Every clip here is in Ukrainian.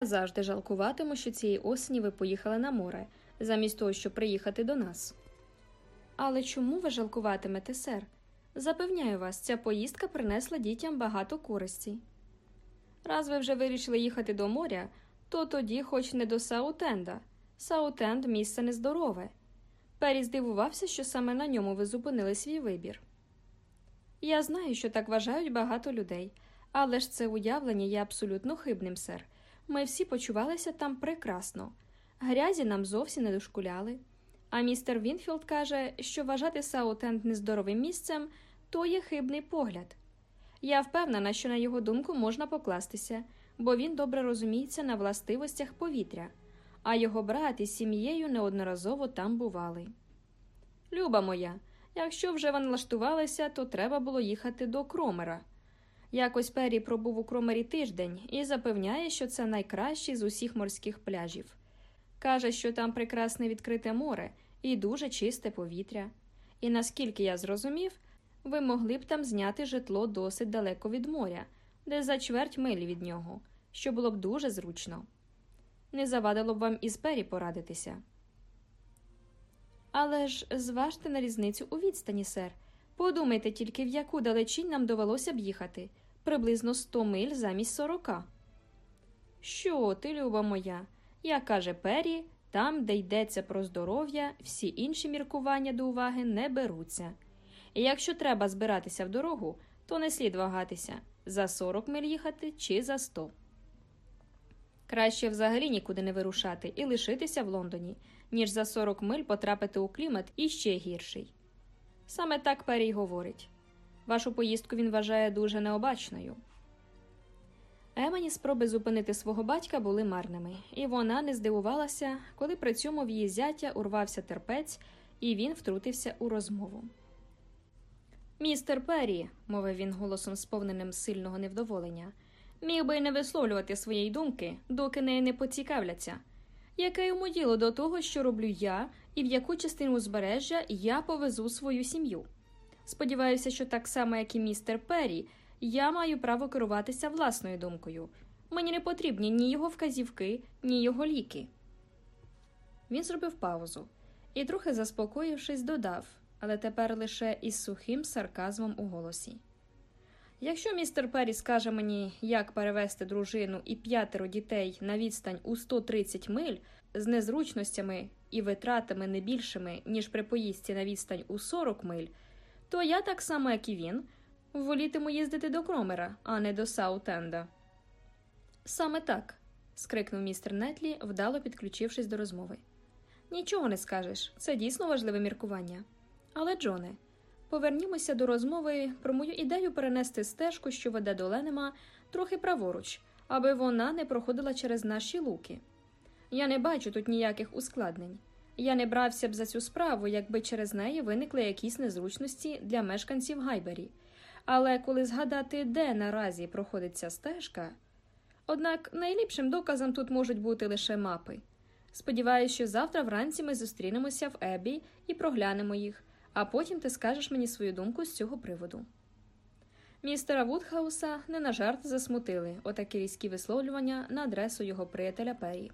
Завжди жалкуватиму, що цієї осені ви поїхали на море, замість того, щоб приїхати до нас. Але чому ви жалкуватимете, сер? Запевняю вас, ця поїздка принесла дітям багато користі. Раз ви вже вирішили їхати до моря, то тоді, хоч не до Саутенда. Саутенд місце нездорове. Пері здивувався, що саме на ньому ви зупинили свій вибір. Я знаю, що так вважають багато людей, але ж це уявлення є абсолютно хибним, сер. Ми всі почувалися там прекрасно. Грязі нам зовсім не дошкуляли. А містер Вінфілд каже, що вважати Саутенд нездоровим місцем то є хибний погляд. Я впевнена, що на його думку можна покластися, бо він добре розуміється на властивостях повітря, а його брат із сім'єю неодноразово там бували. Люба моя, якщо вже ви налаштувалися, то треба було їхати до Кромера. Якось Пері пробув у Кромері тиждень і запевняє, що це найкращий з усіх морських пляжів. Каже, що там прекрасне відкрите море і дуже чисте повітря. І наскільки я зрозумів, ви могли б там зняти житло досить далеко від моря, де за чверть милі від нього, що було б дуже зручно. Не завадило б вам із Пері порадитися. Але ж зважте на різницю у відстані, сер. Подумайте тільки, в яку далечінь нам довелося б їхати приблизно 100 миль замість 40. Що ти, люба моя? Як каже Пері, там, де йдеться про здоров'я, всі інші міркування до уваги не беруться. І якщо треба збиратися в дорогу, то не слід вагатися за 40 миль їхати чи за 100. Краще взагалі нікуди не вирушати і лишитися в Лондоні, ніж за 40 миль потрапити у клімат іще гірший. Саме так Пері й говорить. Вашу поїздку він вважає дуже необачною. Емані спроби зупинити свого батька були марними, і вона не здивувалася, коли при цьому в її зятя урвався терпець, і він втрутився у розмову. Містер Перрі, мовив він голосом сповненим сильного невдоволення, міг би й не висловлювати своєї думки, доки нею не поцікавляться. Яке йому діло до того, що роблю я, і в яку частину узбережжя я повезу свою сім'ю? Сподіваюся, що так само, як і містер Перрі, я маю право керуватися власною думкою. Мені не потрібні ні його вказівки, ні його ліки. Він зробив паузу і, трохи заспокоївшись, додав, але тепер лише із сухим сарказмом у голосі. Якщо містер Перрі скаже мені, як перевести дружину і п'ятеро дітей на відстань у 130 миль з незручностями і витратами не більшими, ніж при поїздці на відстань у 40 миль, то я, так само, як і він, волітиму їздити до Кромера, а не до Саутенда. Саме так. скрикнув містер Нетлі, вдало підключившись до розмови. Нічого не скажеш, це дійсно важливе міркування. Але, Джоне, повернімося до розмови про мою ідею перенести стежку, що веде до Ленема, трохи праворуч, аби вона не проходила через наші луки. Я не бачу тут ніяких ускладнень. Я не брався б за цю справу, якби через неї виникли якісь незручності для мешканців Гайбері. Але коли згадати, де наразі проходить ця стежка. Однак найліпшим доказом тут можуть бути лише мапи. Сподіваюся, що завтра вранці ми зустрінемося в Ебі і проглянемо їх, а потім ти скажеш мені свою думку з цього приводу. Містера Вудхауса не на жарт засмутили отакі різкі висловлювання на адресу його приятеля Пері,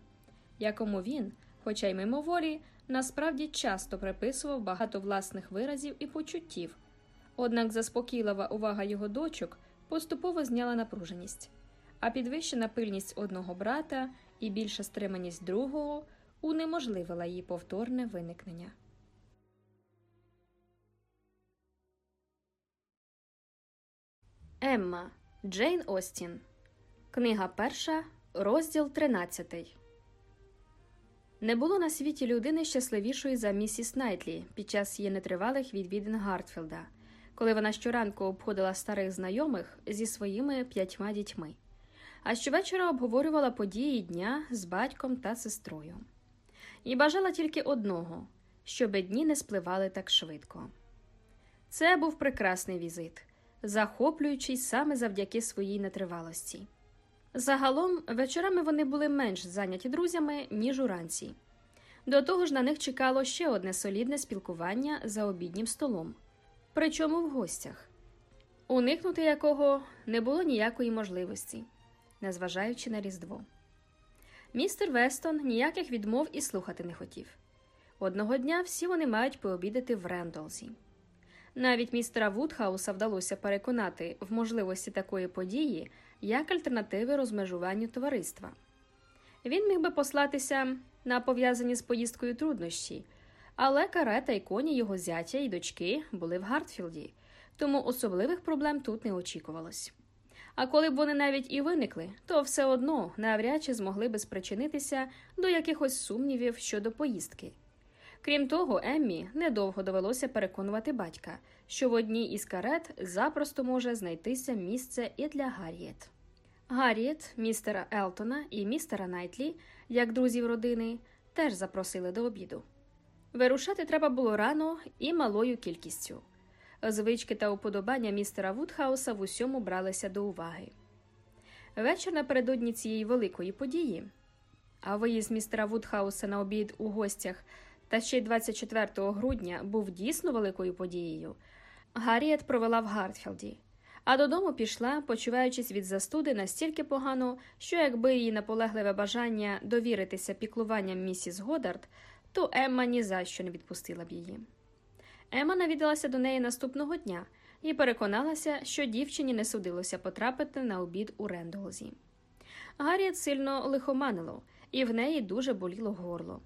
якому він, хоча й мимоволі, насправді часто приписував багато власних виразів і почуттів. Однак заспокійлива увага його дочок поступово зняла напруженість, а підвищена пильність одного брата і більша стриманість другого унеможливила її повторне виникнення. Емма Джейн Остін. Книга перша, розділ тринадцятий. Не було на світі людини щасливішої за місіс Найтлі під час її нетривалих відвідин Гартфілда, коли вона щоранку обходила старих знайомих зі своїми п'ятьма дітьми, а щовечора обговорювала події дня з батьком та сестрою. І бажала тільки одного щоб дні не спливали так швидко. Це був прекрасний візит, захоплюючий саме завдяки своїй нетривалості. Загалом вечорами вони були менш зайняті друзями, ніж уранці. До того ж, на них чекало ще одне солідне спілкування за обіднім столом, причому в гостях, уникнути якого не було ніякої можливості, незважаючи на Різдво. Містер Вестон ніяких відмов і слухати не хотів. Одного дня всі вони мають пообідати в Рендолзі. Навіть містера Вудхауса вдалося переконати в можливості такої події як альтернативи розмежуванню товариства. Він міг би послатися на пов'язані з поїздкою труднощі, але карета і коні його зятя і дочки були в Гартфілді, тому особливих проблем тут не очікувалось. А коли б вони навіть і виникли, то все одно навряд чи змогли би спричинитися до якихось сумнівів щодо поїздки. Крім того, Еммі недовго довелося переконувати батька, що в одній із карет запросто може знайтися місце і для Гарріет. Гарріет, містера Елтона і містера Найтлі, як друзів родини, теж запросили до обіду. Вирушати треба було рано і малою кількістю. Звички та уподобання містера Вудхауса в усьому бралися до уваги. Вечір напередодні цієї великої події, а виїзд містера Вудхауса на обід у гостях та ще й 24 грудня був дійсно великою подією. Гарріет провела в Гартфілді, а додому пішла, почуваючись від застуди настільки погано, що якби її наполегливе бажання довіритися піклуванням місіс Годард, то Емма ні за що не відпустила б її. Ема навідалася до неї наступного дня і переконалася, що дівчині не судилося потрапити на обід у Рендолзі. Гарріет сильно лихоманило, і в неї дуже боліло горло.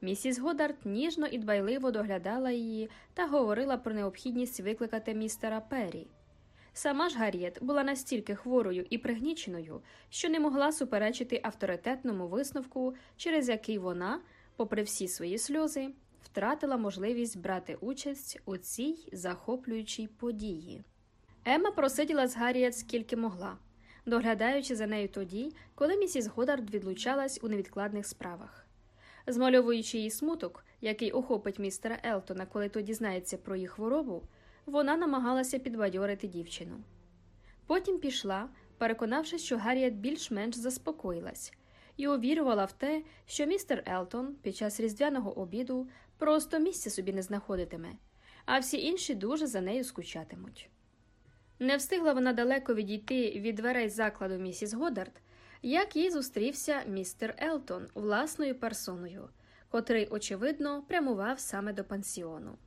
Місіс Годард ніжно і дбайливо доглядала її та говорила про необхідність викликати містера Перрі. Сама ж Гарріет була настільки хворою і пригніченою, що не могла суперечити авторитетному висновку, через який вона, попри всі свої сльози, втратила можливість брати участь у цій захоплюючій події. Емма просиділа з Гарріет скільки могла, доглядаючи за нею тоді, коли місіс Годард відлучалась у невідкладних справах. Змальовуючи її смуток, який охопить містера Елтона, коли той дізнається про їх хворобу, вона намагалася підбадьорити дівчину. Потім пішла, переконавшись, що Гарріет більш-менш заспокоїлась, і увірувала в те, що містер Елтон під час різдвяного обіду просто місця собі не знаходитиме, а всі інші дуже за нею скучатимуть. Не встигла вона далеко відійти від дверей закладу місіс Годард, як їй зустрівся містер Елтон власною персоною, котрий, очевидно, прямував саме до пансіону.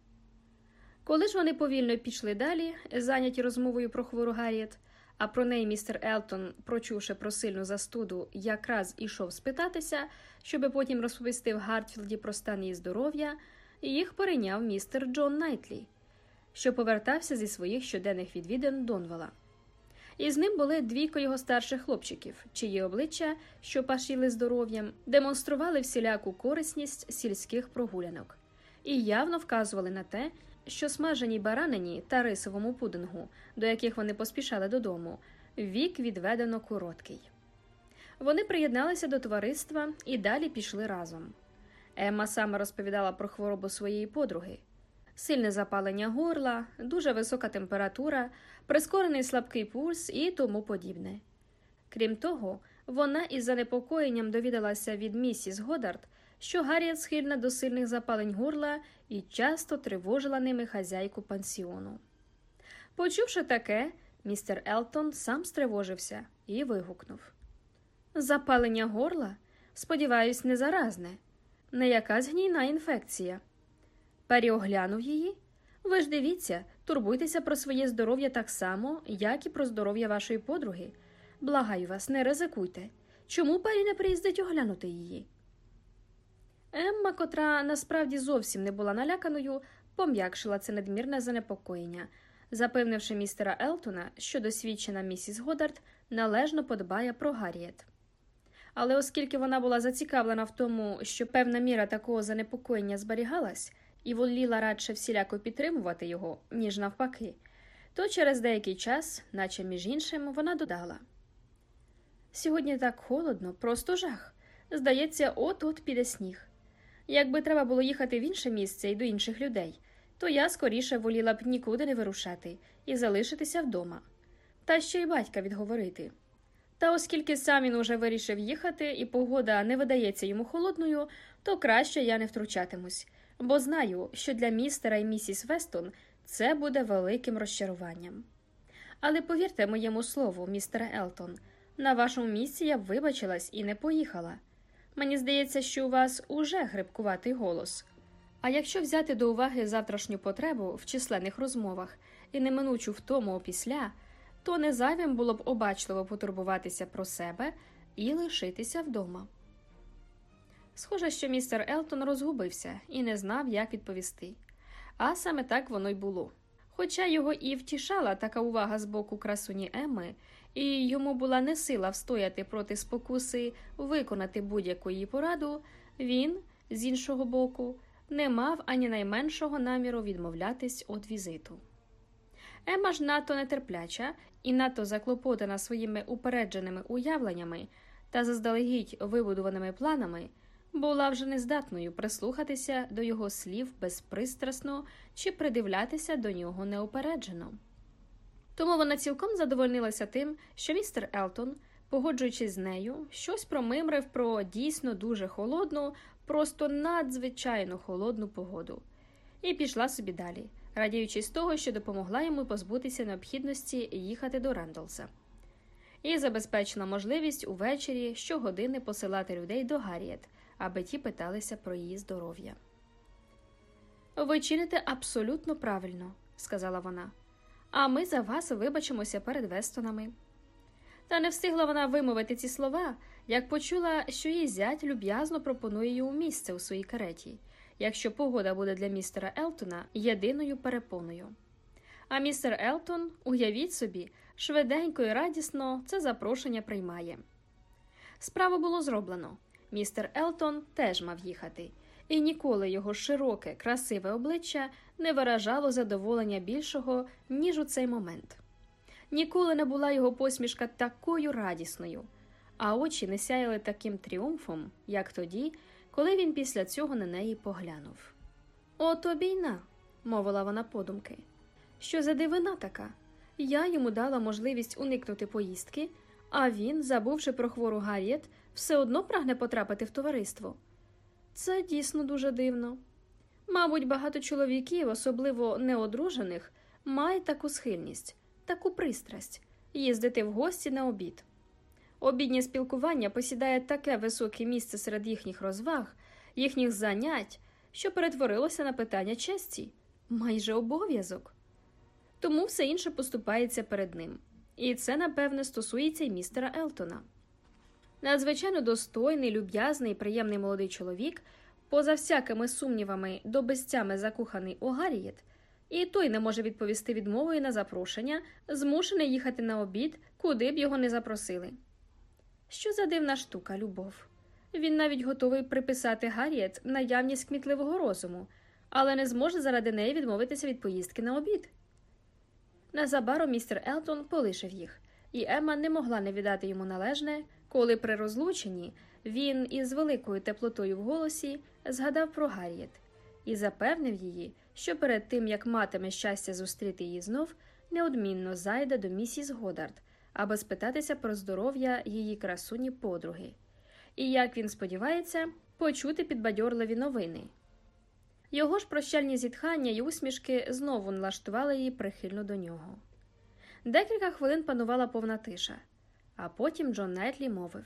Коли ж вони повільно пішли далі, зайняті розмовою про хвору Гарріет, а про неї містер Елтон, прочувши про сильну застуду, якраз ішов спитатися, щоби потім розповісти в Гартфілді про стан її здоров'я, їх перейняв містер Джон Найтлі, що повертався зі своїх щоденних відвідин Донвала. І з ним були двійко його старших хлопчиків, чиї обличчя, що пашіли здоров'ям, демонстрували всіляку корисність сільських прогулянок і явно вказували на те, що смаженій баранині та рисовому пудингу, до яких вони поспішали додому, вік відведено короткий. Вони приєдналися до товариства і далі пішли разом. Емма саме розповідала про хворобу своєї подруги. Сильне запалення горла, дуже висока температура, прискорений слабкий пульс і тому подібне. Крім того, вона із занепокоєнням довідалася від місіс Годард, що Гарріет схильна до сильних запалень горла і часто тривожила ними хазяйку пансіону. Почувши таке, містер Елтон сам стривожився і вигукнув Запалення горла? Сподіваюсь, не заразне, не якась гнійна інфекція. Пері оглянув її. Ви ж дивіться, турбуйтеся про своє здоров'я так само, як і про здоров'я вашої подруги. Благаю вас, не ризикуйте. Чому Пері не приїздить оглянути її? Емма, котра насправді зовсім не була наляканою, пом'якшила це надмірне занепокоєння, запевнивши містера Елтона, що досвідчена місіс Годард належно подбає про Гарріет. Але оскільки вона була зацікавлена в тому, що певна міра такого занепокоєння зберігалась, і воліла радше всіляко підтримувати його, ніж навпаки, то через деякий час, наче між іншим, вона додала Сьогодні так холодно, просто жах. Здається, от-от піде сніг. Якби треба було їхати в інше місце і до інших людей, то я скоріше воліла б нікуди не вирушати і залишитися вдома. Та ще й батька відговорити. Та оскільки сам він уже вирішив їхати, і погода не видається йому холодною, то краще я не втручатимусь, бо знаю, що для містера і місіс Вестон це буде великим розчаруванням. Але повірте моєму слову, містере Елтон, на вашому місці я б вибачилась і не поїхала. Мені здається, що у вас уже грибкуватий голос. А якщо взяти до уваги завтрашню потребу в численних розмовах і неминучу втому опісля, то не зайвим було б обачливо потурбуватися про себе і лишитися вдома. Схоже, що містер Елтон розгубився і не знав, як відповісти. А саме так воно й було. Хоча його і втішала така увага з боку красуні Емми, і йому була не сила встояти проти спокуси виконати будь-яку її пораду, він, з іншого боку, не мав ані найменшого наміру відмовлятись від візиту. Ема ж надто нетерпляча і надто заклопотана своїми упередженими уявленнями та заздалегідь вибудованими планами, була вже нездатною прислухатися до його слів безпристрасно чи придивлятися до нього неупереджено. Тому вона цілком задовольнилася тим, що містер Елтон, погоджуючись з нею, щось промимрив про дійсно дуже холодну, просто надзвичайно холодну погоду, і пішла собі далі, радіючись того, що допомогла йому позбутися необхідності їхати до Рендолса. І забезпечила можливість увечері щогодини посилати людей до Гарріет, аби ті питалися про її здоров'я. Ви чините абсолютно правильно, сказала вона, а ми за вас вибачимося перед Вестонами. Та не встигла вона вимовити ці слова, як почула, що її зять люб'язно пропонує йому місце у своїй кареті, якщо погода буде для містера Елтона єдиною перепоною. А містер Елтон, уявіть собі, швиденько і радісно це запрошення приймає. Справу було зроблено. Містер Елтон теж мав їхати, і ніколи його широке, красиве обличчя не виражало задоволення більшого, ніж у цей момент. Ніколи не була його посмішка такою радісною, а очі не сяяли таким тріумфом, як тоді, коли він після цього на неї поглянув. Ото бійна, мовила вона подумки. Що за дивина така? Я йому дала можливість уникнути поїздки, а він, забувши про хвору Гарріет, все одно прагне потрапити в товариство. Це дійсно дуже дивно. Мабуть, багато чоловіків, особливо неодружених, мають таку схильність, таку пристрасть їздити в гості на обід. Обіднє спілкування посідає таке високе місце серед їхніх розваг, їхніх занять, що перетворилося на питання честі, майже обов'язок. Тому все інше поступається перед ним. І це, напевне, стосується й містера Елтона. Надзвичайно достойний, люб'язний, і приємний молодий чоловік, поза всякими сумнівами до безцями закоханий у Гаррієт, і той не може відповісти відмовою на запрошення, змушений їхати на обід, куди б його не запросили. Що за дивна штука, любов? Він навіть готовий приписати Гарріет наявність кмітливого розуму, але не зможе заради неї відмовитися від поїздки на обід. Незабаром містер Елтон полишив їх, і Емма не могла не віддати йому належне, коли при розлученні він із великою теплотою в голосі згадав про Гарріет і запевнив її, що перед тим як матиме щастя зустріти її знов, неодмінно зайде до місіс Годард, аби спитатися про здоров'я її красуні подруги. І, як він сподівається, почути підбадьорливі новини. Його ж прощальні зітхання й усмішки знову налаштували її прихильно до нього. Декілька хвилин панувала повна тиша, а потім Джон Найтлі мовив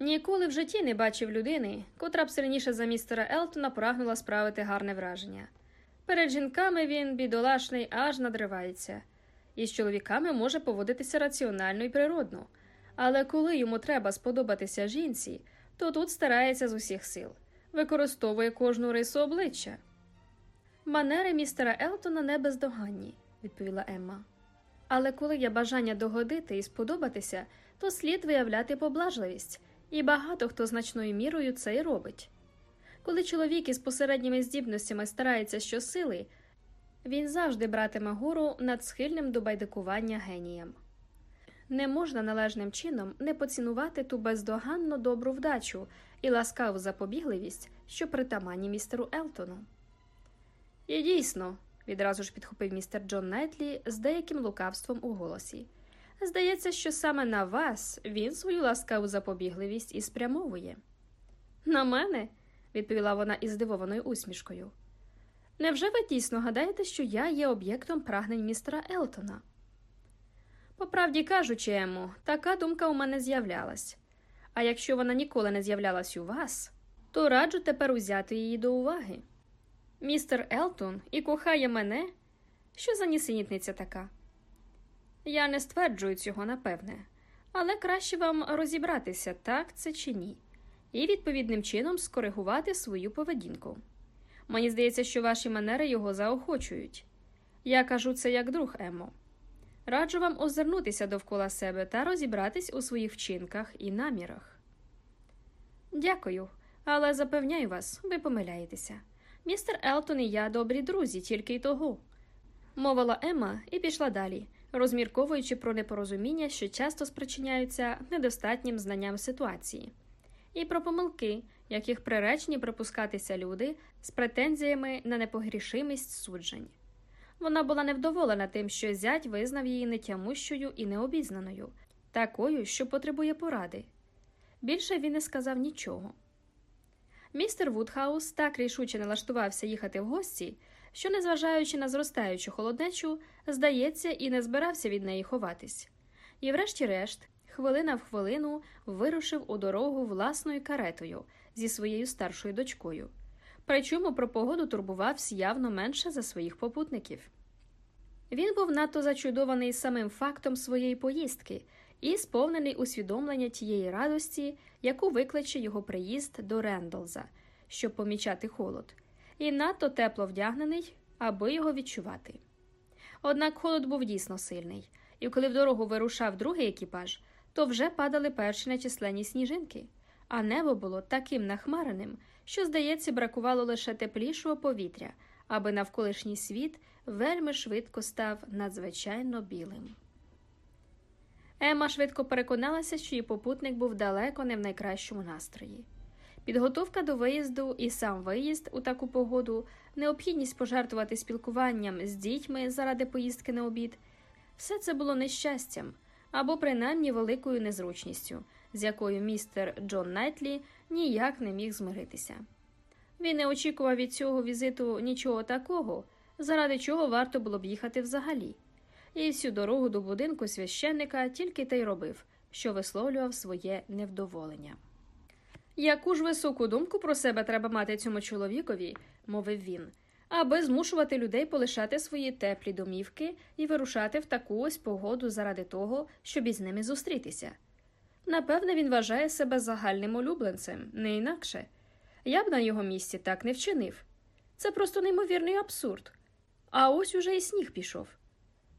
Ніколи в житті не бачив людини, котра б сильніше за містера Елтона прагнула справити гарне враження. Перед жінками він, бідолашний, аж надривається, і з чоловіками може поводитися раціонально і природно, але коли йому треба сподобатися жінці, то тут старається з усіх сил використовує кожну рису обличчя. Манери містера Елтона не бездоганні, відповіла Емма. Але коли є бажання догодити і сподобатися, то слід виявляти поблажливість, і багато хто значною мірою це й робить. Коли чоловік із посередніми здібностями старається щосили, він завжди братиме гору над схильним до байдикування генієм. Не можна належним чином не поцінувати ту бездоганно добру вдачу і ласкаву запобігливість, що притаманні містеру Елтону. І дійсно, відразу ж підхопив містер Джон Найтлі з деяким лукавством у голосі. Здається, що саме на вас він свою ласкаву запобігливість і спрямовує. На мене, відповіла вона із здивованою усмішкою. Невже ви дійсно гадаєте, що я є об'єктом прагнень містера Елтона? По правді кажучи, Ему, така думка у мене з'являлась. А якщо вона ніколи не з'являлась у вас, то раджу тепер узяти її до уваги. Містер Елтон і кохає мене? Що за нісенітниця така? Я не стверджую цього напевне, але краще вам розібратися, так це чи ні, і відповідним чином скоригувати свою поведінку. Мені здається, що ваші манери його заохочують. Я кажу це як друг Емо. Раджу вам озирнутися довкола себе та розібратись у своїх вчинках і намірах. Дякую, але запевняю вас, ви помиляєтеся. Містер Елтон і я добрі друзі, тільки й того, мовила Емма і пішла далі, розмірковуючи про непорозуміння, що часто спричиняються недостатнім знанням ситуації, і про помилки, яких приречені припускатися люди з претензіями на непогрішимість суджень. Вона була невдоволена тим, що зять визнав її нетямущою і необізнаною, такою, що потребує поради. Більше він не сказав нічого. Містер Вудхаус так рішуче налаштувався їхати в гості, що, незважаючи на зростаючу холоднечу, здається, і не збирався від неї ховатись. І, врешті-решт, хвилина в хвилину вирушив у дорогу власною каретою зі своєю старшою дочкою. Причому про погоду турбувався явно менше за своїх попутників. Він був надто зачудований самим фактом своєї поїздки і сповнений усвідомлення тієї радості, яку викличе його приїзд до Рендолза, щоб помічати холод, і надто тепло вдягнений, аби його відчувати. Однак холод був дійсно сильний, і коли в дорогу вирушав другий екіпаж, то вже падали перші нечисленні сніжинки, а небо було таким нахмареним, що, здається, бракувало лише теплішого повітря, аби навколишній світ вельми швидко став надзвичайно білим. Ема швидко переконалася, що її попутник був далеко не в найкращому настрої. Підготовка до виїзду і сам виїзд у таку погоду, необхідність пожертвувати спілкуванням з дітьми заради поїздки на обід все це було нещастям або принаймні великою незручністю, з якою містер Джон Найтлі ніяк не міг змиритися. Він не очікував від цього візиту нічого такого, заради чого варто було б їхати взагалі і всю дорогу до будинку священника тільки те й робив, що висловлював своє невдоволення. Яку ж високу думку про себе треба мати цьому чоловікові, мовив він, аби змушувати людей полишати свої теплі домівки і вирушати в таку ось погоду заради того, щоб із ними зустрітися. Напевне, він вважає себе загальним улюбленцем, не інакше. Я б на його місці так не вчинив. Це просто неймовірний абсурд. А ось уже і сніг пішов.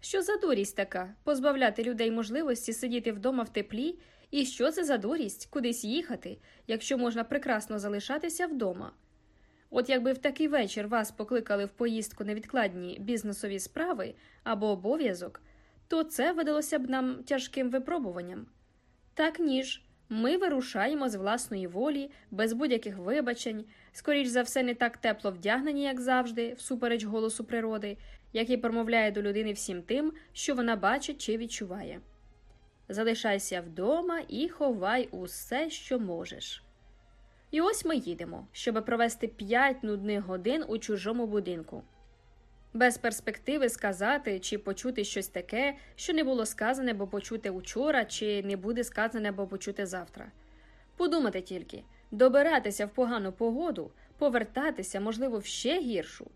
Що за дурість така позбавляти людей можливості сидіти вдома в теплі, і що це за дурість кудись їхати, якщо можна прекрасно залишатися вдома? От якби в такий вечір вас покликали в поїздку невідкладні бізнесові справи або обов'язок, то це видалося б нам тяжким випробуванням. Так ніж, ми вирушаємо з власної волі, без будь-яких вибачень, скоріш за все, не так тепло вдягнені, як завжди, всупереч голосу природи, який промовляє до людини всім тим, що вона бачить чи відчуває. Залишайся вдома і ховай усе, що можеш. І ось ми їдемо, щоб провести п'ять нудних годин у чужому будинку. Без перспективи сказати чи почути щось таке, що не було сказане, бо почути учора, чи не буде сказане, бо почути завтра. Подумати тільки добиратися в погану погоду, повертатися, можливо, в ще гіршу,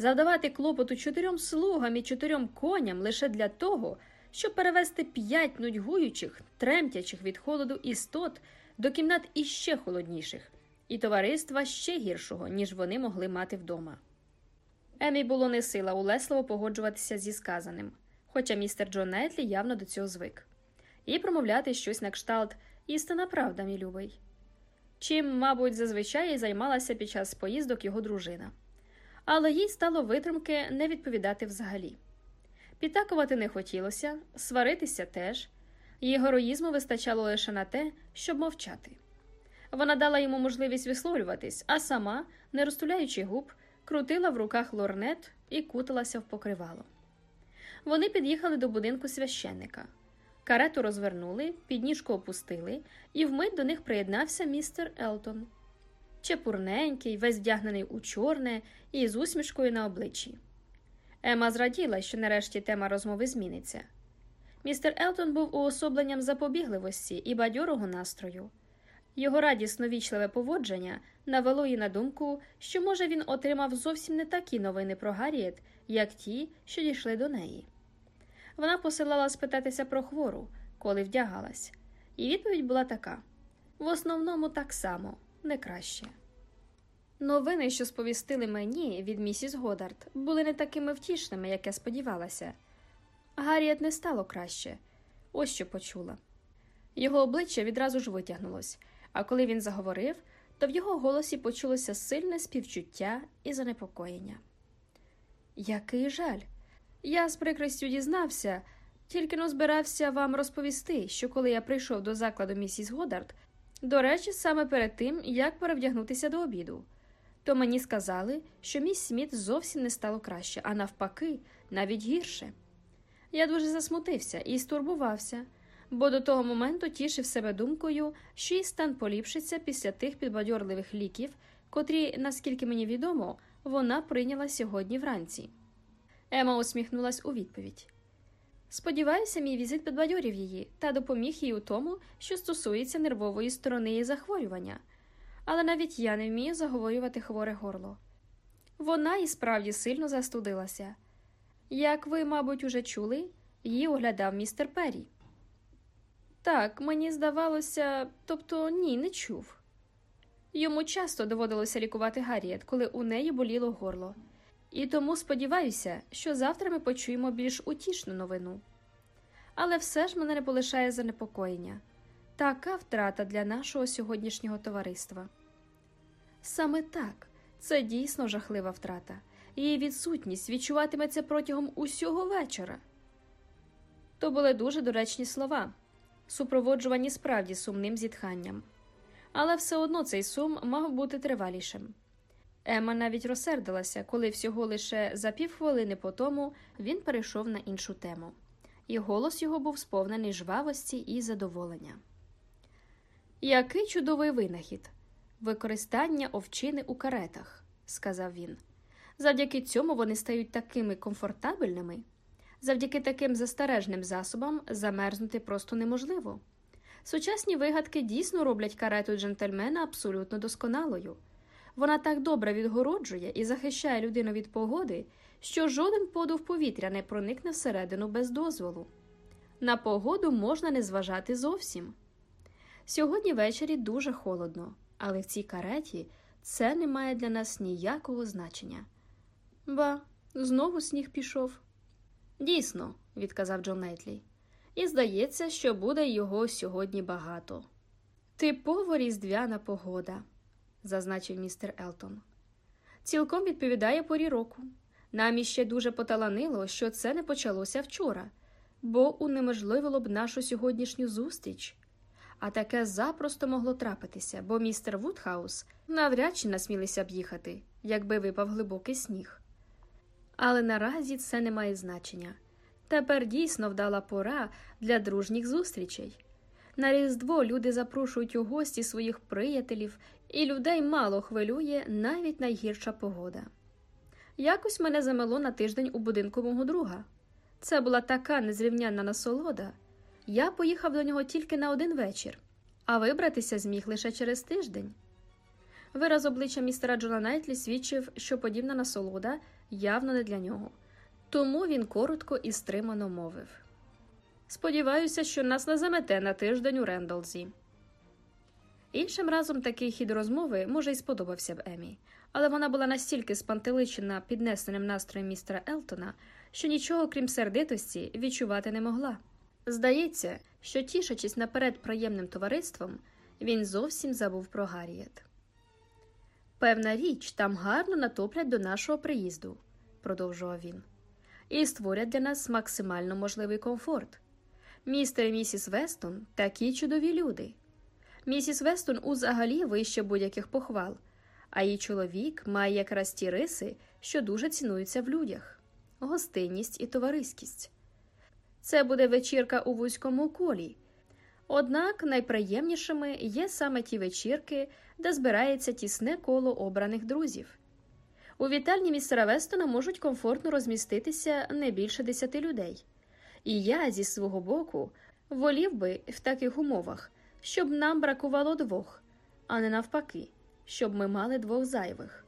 завдавати клопоту чотирьом слугам і чотирьом коням лише для того, щоб перевести п'ять нудьгуючих, тремтячих від холоду істот до кімнат іще холодніших, і товариства ще гіршого, ніж вони могли мати вдома. Емі було не сила улесливо погоджуватися зі сказаним, хоча містер Джон Найтлі явно до цього звик, і промовляти щось на кшталт істина правда, мій любий. Чим, мабуть, зазвичай займалася під час поїздок його дружина але їй стало витримки не відповідати взагалі. Підтакувати не хотілося, сваритися теж, її героїзму вистачало лише на те, щоб мовчати. Вона дала йому можливість висловлюватись, а сама, не розтуляючи губ, крутила в руках лорнет і куталася в покривало. Вони під'їхали до будинку священника. Карету розвернули, підніжку опустили, і вмить до них приєднався містер Елтон чепурненький, весь вдягнений у чорне і з усмішкою на обличчі. Ема зраділа, що нарешті тема розмови зміниться. Містер Елтон був уособленням запобігливості і бадьорого настрою. Його радісно вічливе поводження навело її на думку, що, може, він отримав зовсім не такі новини про Гарріет, як ті, що дійшли до неї. Вона посилала спитатися про хвору, коли вдягалась, і відповідь була така в основному так само, не краще. Новини, що сповістили мені від місіс Годард, були не такими втішними, як я сподівалася. Гарріет не стало краще, ось що почула. Його обличчя відразу ж витягнулось, а коли він заговорив, то в його голосі почулося сильне співчуття і занепокоєння. Який жаль! Я з прикрістю дізнався, тільки но збирався вам розповісти, що коли я прийшов до закладу місіс Годард, до речі, саме перед тим, як перевдягнутися до обіду, то мені сказали, що міс Сміт зовсім не стало краще, а навпаки, навіть гірше. Я дуже засмутився і стурбувався, бо до того моменту тішив себе думкою, що її стан поліпшиться після тих підбадьорливих ліків, котрі, наскільки мені відомо, вона прийняла сьогодні вранці. Ема усміхнулась у відповідь. Сподіваюся, мій візит підбадьорів її та допоміг їй у тому, що стосується нервової сторони її захворювання, але навіть я не вмію заговорювати хворе горло. Вона і справді сильно застудилася. Як ви, мабуть, уже чули, її оглядав містер Перрі. Так, мені здавалося, тобто ні, не чув. Йому часто доводилося лікувати Гарріет, коли у неї боліло горло, і тому сподіваюся, що завтра ми почуємо більш утішну новину. Але все ж мене не полишає занепокоєння така втрата для нашого сьогоднішнього товариства. Саме так, це дійсно жахлива втрата. Її відсутність відчуватиметься протягом усього вечора. То були дуже доречні слова, супроводжувані справді сумним зітханням. Але все одно цей сум мав бути тривалішим. Ема навіть розсердилася, коли всього лише за півхвилини по тому він перейшов на іншу тему, і голос його був сповнений жвавості і задоволення. Який чудовий винахід! Використання овчини у каретах, сказав він. Завдяки цьому вони стають такими комфортабельними. Завдяки таким застережним засобам замерзнути просто неможливо. Сучасні вигадки дійсно роблять карету джентльмена абсолютно досконалою. Вона так добре відгороджує і захищає людину від погоди, що жоден подув повітря не проникне всередину без дозволу. На погоду можна не зважати зовсім. Сьогодні ввечері дуже холодно, але в цій кареті це не має для нас ніякого значення. Ба, знову сніг пішов. Дійсно, відказав Джон Найтлі, і здається, що буде його сьогодні багато. Типово різдвяна погода, зазначив містер Елтон. Цілком відповідає порі року. Нам іще дуже поталанило, що це не почалося вчора, бо унеможливило б нашу сьогоднішню зустріч. А таке запросто могло трапитися, бо містер Вудхаус навряд чи насмілився б їхати, якби випав глибокий сніг. Але наразі це не має значення. Тепер дійсно вдала пора для дружніх зустрічей. На Різдво люди запрошують у гості своїх приятелів, і людей мало хвилює навіть найгірша погода. Якось мене замело на тиждень у будинку мого друга. Це була така незрівнянна насолода. Я поїхав до нього тільки на один вечір, а вибратися зміг лише через тиждень. Вираз обличчя містера Джона Найтлі свідчив, що подібна насолода явно не для нього, тому він коротко і стримано мовив Сподіваюся, що нас не замете на тиждень у Рендолзі. Іншим разом такий хід розмови може й сподобався б Емі, але вона була настільки спантеличена піднесеним настроєм містера Елтона, що нічого крім сердитості відчувати не могла. Здається, що, тішачись наперед приємним товариством, він зовсім забув про Гарріет. Певна річ, там гарно натоплять до нашого приїзду, продовжував він, і створять для нас максимально можливий комфорт. Містер і місіс Вестон такі чудові люди. Місіс Вестон узагалі вище будь-яких похвал, а її чоловік має якраз ті риси, що дуже цінуються в людях гостинність і товариськість. Це буде вечірка у вузькому колі. Однак найприємнішими є саме ті вечірки, де збирається тісне коло обраних друзів. У вітальні містера Вестона можуть комфортно розміститися не більше десяти людей. І я зі свого боку волів би в таких умовах, щоб нам бракувало двох, а не навпаки, щоб ми мали двох зайвих.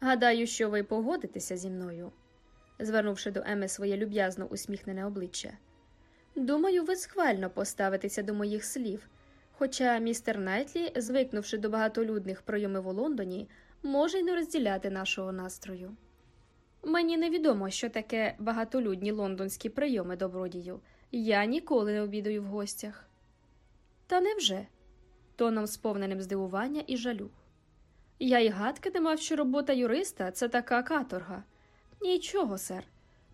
Гадаю, що ви погодитеся зі мною, звернувши до Еми своє люб'язно усміхнене обличчя. Думаю, ви схвально поставитеся до моїх слів, хоча містер Найтлі, звикнувши до багатолюдних прийомів у Лондоні, може й не розділяти нашого настрою. Мені невідомо, що таке багатолюдні лондонські прийоми добродію. Я ніколи не обідаю в гостях. Та невже? тоном сповненим здивування і жалю. Я й гадки не мав, що робота юриста це така каторга. Нічого, сер.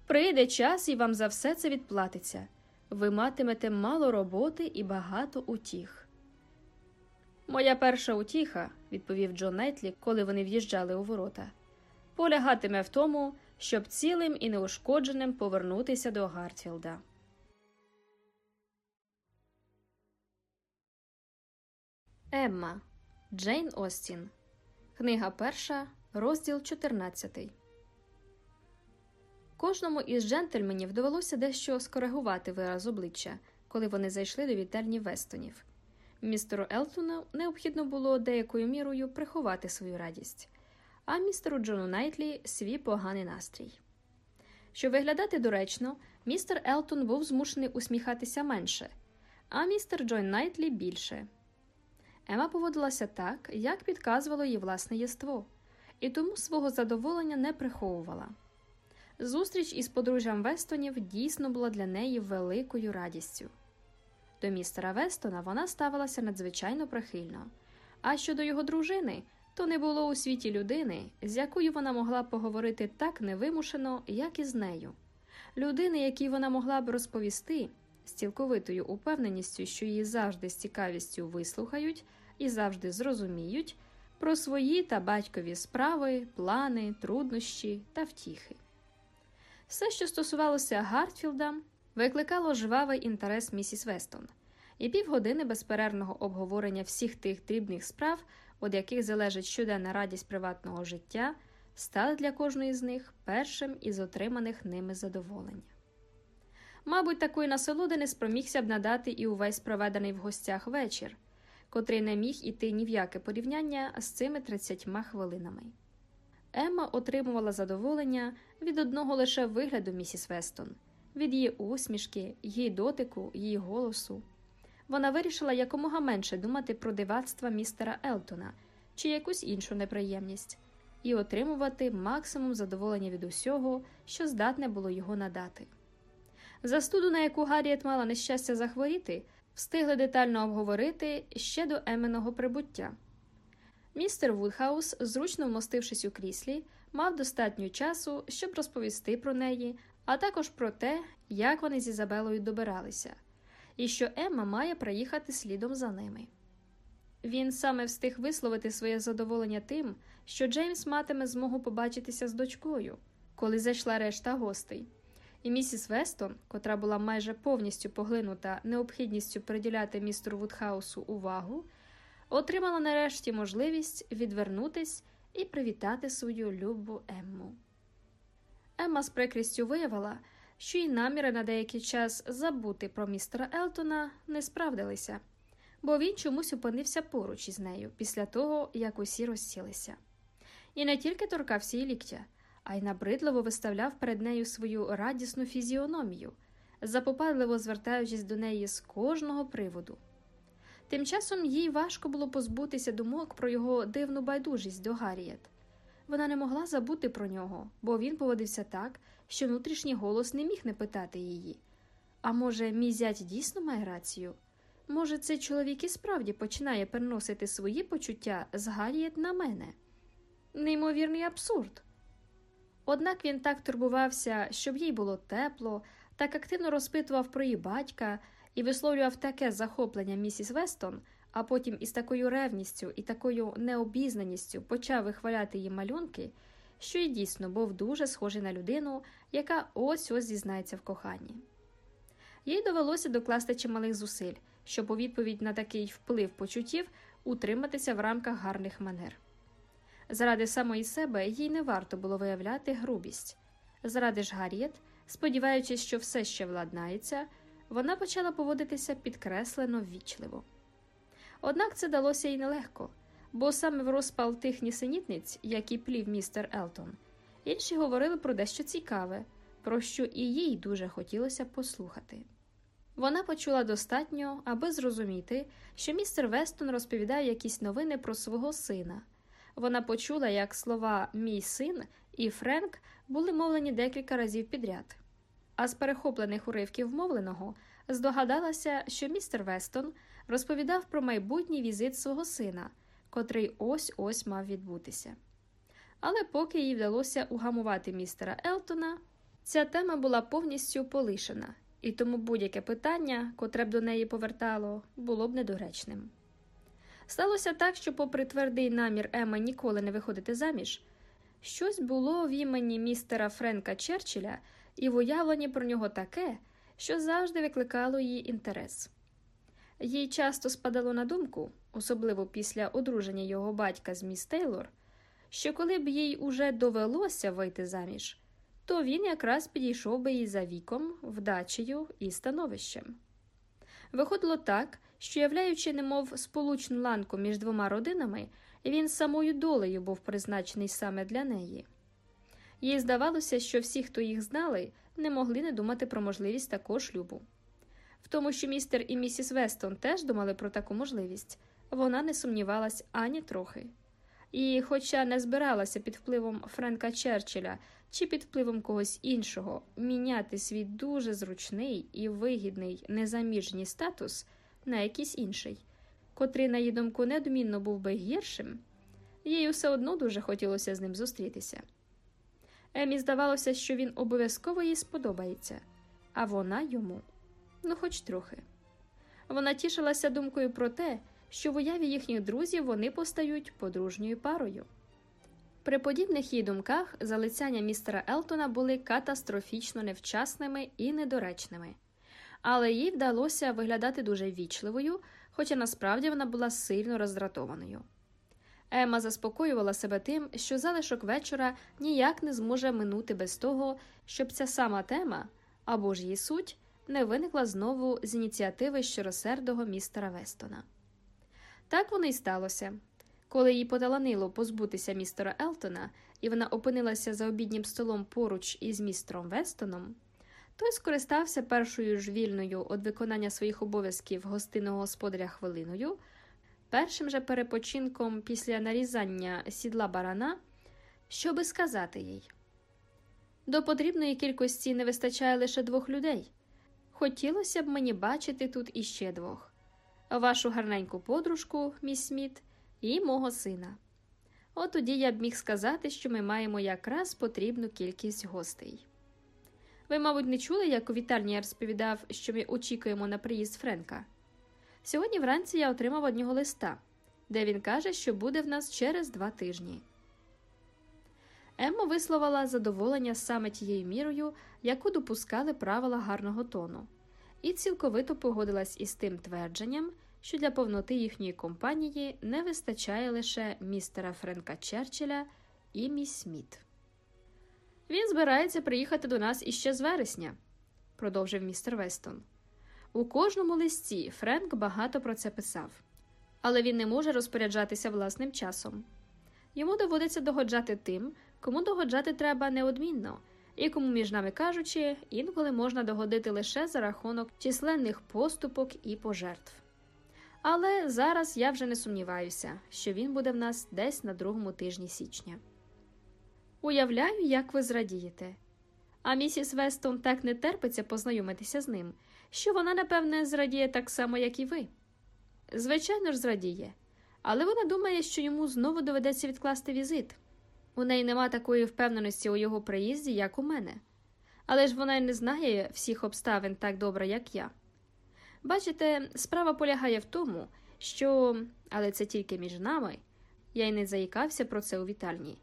Прийде час і вам за все це відплатиться. Ви матимете мало роботи і багато утіх. Моя перша утіха, відповів Джон Найтлі, коли вони в'їжджали у ворота, полягатиме в тому, щоб цілим і неушкодженим повернутися до Гартфілда. Емма Джейн Остін. Книга перша, розділ 14. Кожному із джентльменів довелося дещо скоригувати вираз обличчя, коли вони зайшли до вітальні Вестонів. Містеру Елтону необхідно було деякою мірою приховати свою радість, а містеру Джону Найтлі свій поганий настрій. Щоб виглядати доречно, містер Елтон був змушений усміхатися менше, а містер Джон Найтлі більше. Ема поводилася так, як підказувало її власне єство, і тому свого задоволення не приховувала. Зустріч із подружжям Вестонів дійсно була для неї великою радістю. До містера Вестона вона ставилася надзвичайно прихильно, а щодо його дружини, то не було у світі людини, з якою вона могла б поговорити так невимушено, як і з нею, людини, якій вона могла б розповісти з цілковитою упевненістю, що її завжди з цікавістю вислухають і завжди зрозуміють про свої та батькові справи, плани, труднощі та втіхи. Все, що стосувалося Гартфілда, викликало жвавий інтерес місіс Вестон, і півгодини безперервного обговорення всіх тих дрібних справ, від яких залежить щоденна радість приватного життя, стали для кожної з них першим із отриманих ними задоволення. Мабуть, такої насолоди не спромігся б надати і увесь проведений в гостях вечір, котрий не міг іти ні в яке порівняння з цими 30 хвилинами. Емма отримувала задоволення від одного лише вигляду місіс Вестон, від її усмішки, її дотику, її голосу. Вона вирішила якомога менше думати про дивацтва містера Елтона чи якусь іншу неприємність, і отримувати максимум задоволення від усього, що здатне було його надати. Застуду, на яку Гарріет мала нещастя захворіти, встигли детально обговорити ще до Еменого прибуття. Містер Вудхаус, зручно вмостившись у кріслі, мав достатньо часу, щоб розповісти про неї, а також про те, як вони з Ізабелою добиралися, і що Емма має приїхати слідом за ними. Він саме встиг висловити своє задоволення тим, що Джеймс матиме змогу побачитися з дочкою, коли зайшла решта гостей і місіс Вестон, котра була майже повністю поглинута необхідністю приділяти містеру Вудхаусу увагу, отримала нарешті можливість відвернутись і привітати свою любу Емму. Емма з прикрістю виявила, що її наміри на деякий час забути про містера Елтона не справдилися, бо він чомусь опинився поруч із нею після того, як усі розсілися. І не тільки торкався її ліктя а й набридливо виставляв перед нею свою радісну фізіономію, запопадливо звертаючись до неї з кожного приводу. Тим часом їй важко було позбутися думок про його дивну байдужість до Гарріет. Вона не могла забути про нього, бо він поводився так, що внутрішній голос не міг не питати її. А може, мій зять дійсно має рацію? Може, цей чоловік і справді починає переносити свої почуття з Гарріет на мене? Неймовірний абсурд. Однак він так турбувався, щоб їй було тепло, так активно розпитував про її батька і висловлював таке захоплення місіс Вестон, а потім із такою ревністю і такою необізнаністю почав вихваляти її малюнки, що й дійсно був дуже схожий на людину, яка ось ось зізнається в коханні. Їй довелося докласти чималих зусиль, щоб у відповідь на такий вплив почуттів утриматися в рамках гарних манер. Заради самої себе їй не варто було виявляти грубість. Заради ж Гарріет, сподіваючись, що все ще владнається, вона почала поводитися підкреслено ввічливо. Однак це далося їй нелегко, бо саме в розпал тих нісенітниць, які плів містер Елтон, інші говорили про дещо цікаве, про що і їй дуже хотілося послухати. Вона почула достатньо, аби зрозуміти, що містер Вестон розповідає якісь новини про свого сина. Вона почула, як слова мій син і Френк були мовлені декілька разів підряд. А з перехоплених уривків мовленого здогадалася, що містер Вестон розповідав про майбутній візит свого сина, котрий ось ось мав відбутися. Але поки їй вдалося угамувати містера Елтона, ця тема була повністю полишена, і тому будь-яке питання, котре б до неї повертало, було б недоречним. Сталося так, що, попри твердий намір Ема ніколи не виходити заміж, щось було в імені містера Френка Черчилля і в уявленні про нього таке, що завжди викликало її інтерес. Їй часто спадало на думку, особливо після одруження його батька з міс Тейлор, що коли б їй уже довелося вийти заміж, то він якраз підійшов би їй за віком, вдачею і становищем. Виходило так, що, являючи, немов сполучну ланку між двома родинами, він самою долею був призначений саме для неї. Їй здавалося, що всі, хто їх знали, не могли не думати про можливість такого шлюбу. В тому, що містер і місіс Вестон теж думали про таку можливість, вона не сумнівалась ані трохи. І, хоча не збиралася під впливом Френка Черчилля чи під впливом когось іншого міняти свій дуже зручний і вигідний незаміжній статус на якийсь інший, котрий, на її думку, недмінно був би гіршим, їй все одно дуже хотілося з ним зустрітися. Емі здавалося, що він обов'язково їй сподобається, а вона йому ну, хоч трохи. Вона тішилася думкою про те, що в уяві їхніх друзів вони постають подружньою парою. При подібних її думках залицяння містера Елтона були катастрофічно невчасними і недоречними, але їй вдалося виглядати дуже вічливою, хоча насправді вона була сильно роздратованою. Ема заспокоювала себе тим, що залишок вечора ніяк не зможе минути без того, щоб ця сама тема або ж її суть не виникла знову з ініціативи щиросердого містера Вестона. Так воно й сталося. Коли їй поталанило позбутися містера Елтона, і вона опинилася за обіднім столом поруч із містером Вестоном, той скористався першою ж вільною від виконання своїх обов'язків гостинного господаря хвилиною, першим же перепочинком після нарізання сідла барана, щоби сказати їй. До потрібної кількості не вистачає лише двох людей. Хотілося б мені бачити тут іще двох вашу гарненьку подружку, міс Сміт, і мого сина. От тоді я б міг сказати, що ми маємо якраз потрібну кількість гостей. Ви, мабуть, не чули, як у вітальні я розповідав, що ми очікуємо на приїзд Френка. Сьогодні вранці я отримав одного листа, де він каже, що буде в нас через два тижні. Емма висловила задоволення саме тією мірою, яку допускали правила гарного тону, і цілковито погодилась із тим твердженням, що для повноти їхньої компанії не вистачає лише містера Френка Черчилля і міс Сміт. Він збирається приїхати до нас іще з вересня, продовжив містер Вестон. У кожному листі Френк багато про це писав, але він не може розпоряджатися власним часом. Йому доводиться догоджати тим, кому догоджати треба неодмінно, і кому, між нами кажучи, інколи можна догодити лише за рахунок численних поступок і пожертв. Але зараз я вже не сумніваюся, що він буде в нас десь на другому тижні січня. Уявляю, як ви зрадієте. А місіс Вестон так не терпиться познайомитися з ним, що вона, напевне, зрадіє так само, як і ви. Звичайно ж, зрадіє, але вона думає, що йому знову доведеться відкласти візит. У неї нема такої впевненості у його приїзді, як у мене. Але ж вона й не знає всіх обставин так добре, як я. Бачите, справа полягає в тому, що, але це тільки між нами, я й не заїкався про це у вітальні.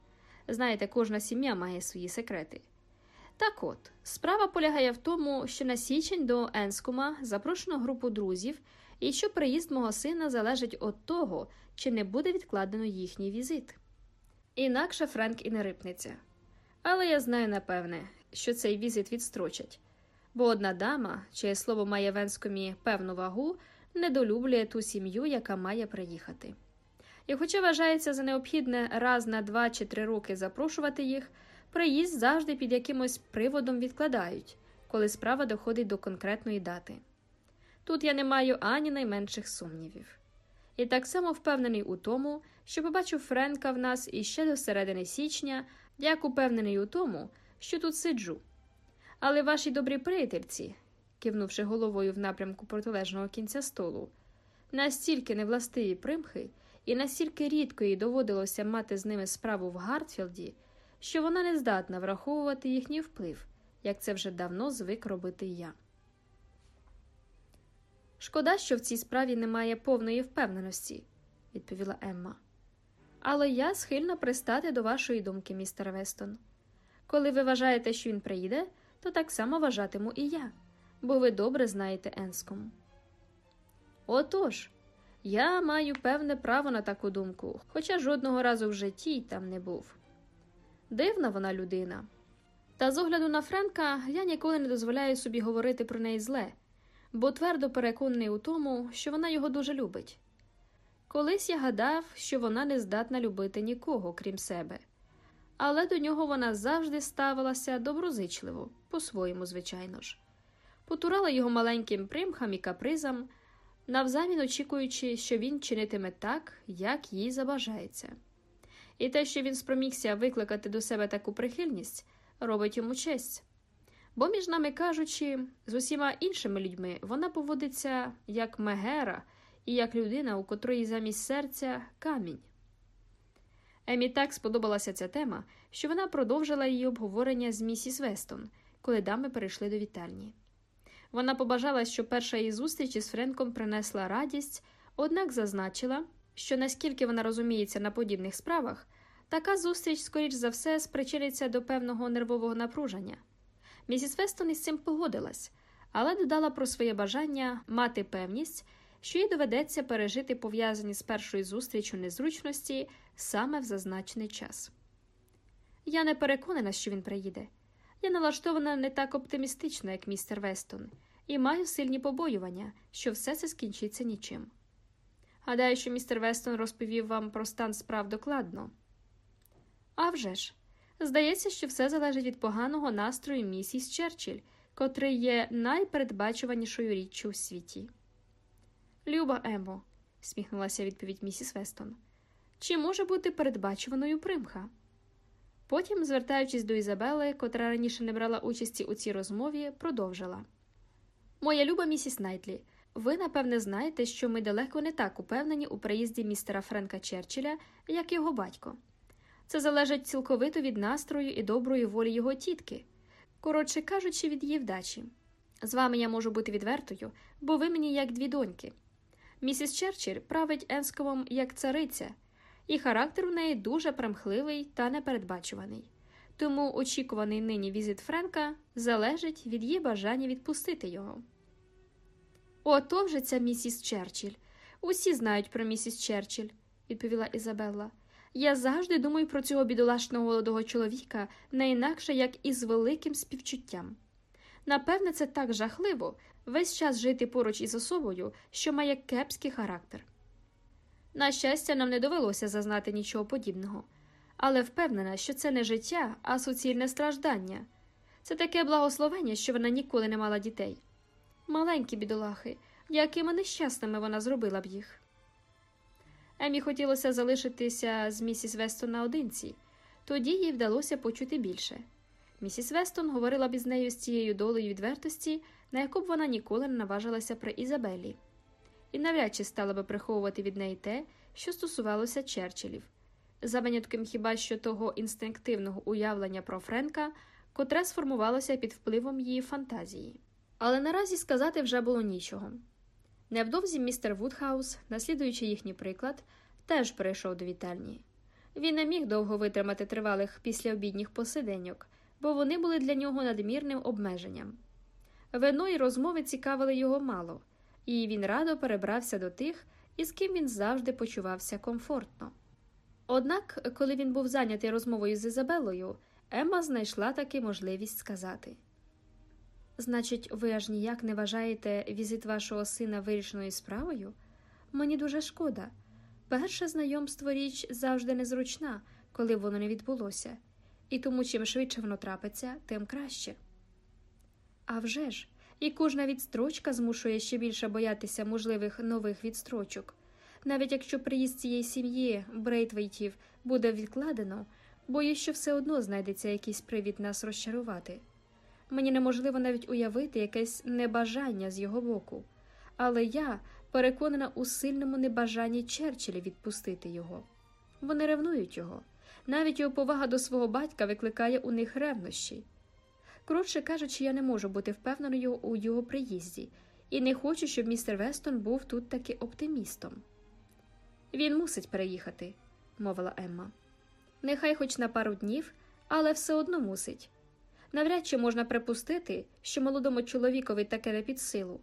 Знаєте, кожна сім'я має свої секрети. Так от, справа полягає в тому, що на січень до Енскума запрошено групу друзів, і що приїзд мого сина залежить від того, чи не буде відкладено їхній візит. Інакше Френк і не рипнеться. Але я знаю напевне, що цей візит відстрочать, бо одна дама, чиє слово має в Енскомі певну вагу, недолюблює ту сім'ю, яка має приїхати. І, хоча вважається за необхідне раз на два чи три роки запрошувати їх, приїзд завжди під якимось приводом відкладають, коли справа доходить до конкретної дати. Тут я не маю ані найменших сумнівів. І так само впевнений у тому, що побачу Френка в нас іще до середини січня, як упевнений у тому, що тут сиджу. Але ваші добрі приятельці, кивнувши головою в напрямку протилежного кінця столу, настільки невластиві примхи, і настільки рідко їй доводилося мати з ними справу в Гартфілді, що вона не здатна враховувати їхній вплив, як це вже давно звик робити я. Шкода, що в цій справі немає повної впевненості, відповіла Емма. Але я схильна пристати до вашої думки, містер Вестон. Коли ви вважаєте, що він приїде, то так само вважатиму і я, бо ви добре знаєте Енском. Отож, я маю певне право на таку думку, хоча жодного разу в житті й там не був. Дивна вона людина. Та з огляду на Френка я ніколи не дозволяю собі говорити про неї зле, бо твердо переконаний у тому, що вона його дуже любить. Колись я гадав, що вона не здатна любити нікого, крім себе, але до нього вона завжди ставилася доброзичливо, по-своєму, звичайно ж, потурала його маленьким примхам і капризам, навзамін очікуючи, що він чинитиме так, як їй забажається. І те, що він спромігся викликати до себе таку прихильність, робить йому честь. Бо, між нами кажучи, з усіма іншими людьми вона поводиться як мегера і як людина, у котрої замість серця камінь. Емі так сподобалася ця тема, що вона продовжила її обговорення з місіс Вестон, коли дами перейшли до вітальні. Вона побажала, що перша її зустріч із Френком принесла радість, однак зазначила, що наскільки вона розуміється на подібних справах, така зустріч, скоріш за все, спричиниться до певного нервового напруження. Місіс Вестон із цим погодилась, але додала про своє бажання мати певність, що їй доведеться пережити пов'язані з першою зустрічю незручності саме в зазначений час. Я не переконана, що він приїде. Я налаштована не так оптимістично, як містер Вестон, і маю сильні побоювання, що все це скінчиться нічим. Гадаю, що містер Вестон розповів вам про стан справ докладно. А вже ж, здається, що все залежить від поганого настрою місіс Черчилль, котрий є найпередбачуванішою річчю у світі. Люба Емо, сміхнулася відповідь місіс Вестон. Чи може бути передбачуваною примха? Потім, звертаючись до Ізабели, котра раніше не брала участі у цій розмові, продовжила Моя люба місіс Найтлі, ви напевне знаєте, що ми далеко не так упевнені у приїзді містера Френка Черчилля, як його батько. Це залежить цілковито від настрою і доброї волі його тітки, коротше кажучи, від її вдачі. З вами я можу бути відвертою, бо ви мені як дві доньки. Місіс Черчилль править Енсковом як цариця, і характер у неї дуже примхливий та непередбачуваний. Тому очікуваний нині візит Френка залежить від її бажання відпустити його. Ото вже ця місіс Черчилль. Усі знають про місіс Черчилль, відповіла Ізабелла. Я завжди думаю про цього бідолашного молодого чоловіка не інакше, як із великим співчуттям. Напевне, це так жахливо весь час жити поруч із особою, що має кепський характер. На щастя, нам не довелося зазнати нічого подібного, але впевнена, що це не життя, а суцільне страждання. Це таке благословення, що вона ніколи не мала дітей. Маленькі бідолахи, якими нещасними вона зробила б їх. Емі хотілося залишитися з місіс Вестон наодинці, тоді їй вдалося почути більше. Місіс Вестон говорила б із нею з тією долею відвертості, на яку б вона ніколи не наважилася при Ізабелі, і навряд чи стала би приховувати від неї те, що стосувалося Черчиллів, за винятком хіба що того інстинктивного уявлення про Френка, котре сформувалося під впливом її фантазії. Але наразі сказати вже було нічого. Невдовзі містер Вудхаус, наслідуючи їхній приклад, теж перейшов до вітальні. Він не міг довго витримати тривалих післяобідніх посиденьок, бо вони були для нього надмірним обмеженням. Вино і розмови цікавили його мало, і він радо перебрався до тих, із ким він завжди почувався комфортно. Однак, коли він був зайнятий розмовою з Ізабелою, Емма знайшла таки можливість сказати Значить, ви аж ніяк не вважаєте візит вашого сина вирішеною справою? Мені дуже шкода. Перше знайомство річ завжди незручна, коли воно не відбулося, і тому чим швидше воно трапиться, тим краще. А вже ж, і кожна відстрочка змушує ще більше боятися можливих нових відстрочок. Навіть якщо приїзд цієї сім'ї Брейтвейтів буде відкладено, боюсь, що все одно знайдеться якийсь привід нас розчарувати. Мені неможливо навіть уявити якесь небажання з його боку, але я переконана у сильному небажанні Черчилля відпустити його. Вони ревнують його. Навіть його повага до свого батька викликає у них ревнощі. Коротше кажучи, я не можу бути впевненою у його приїзді і не хочу, щоб містер Вестон був тут таки оптимістом. Він мусить переїхати, мовила Емма. Нехай хоч на пару днів, але все одно мусить. Навряд чи можна припустити, що молодому чоловікові таке не під силу.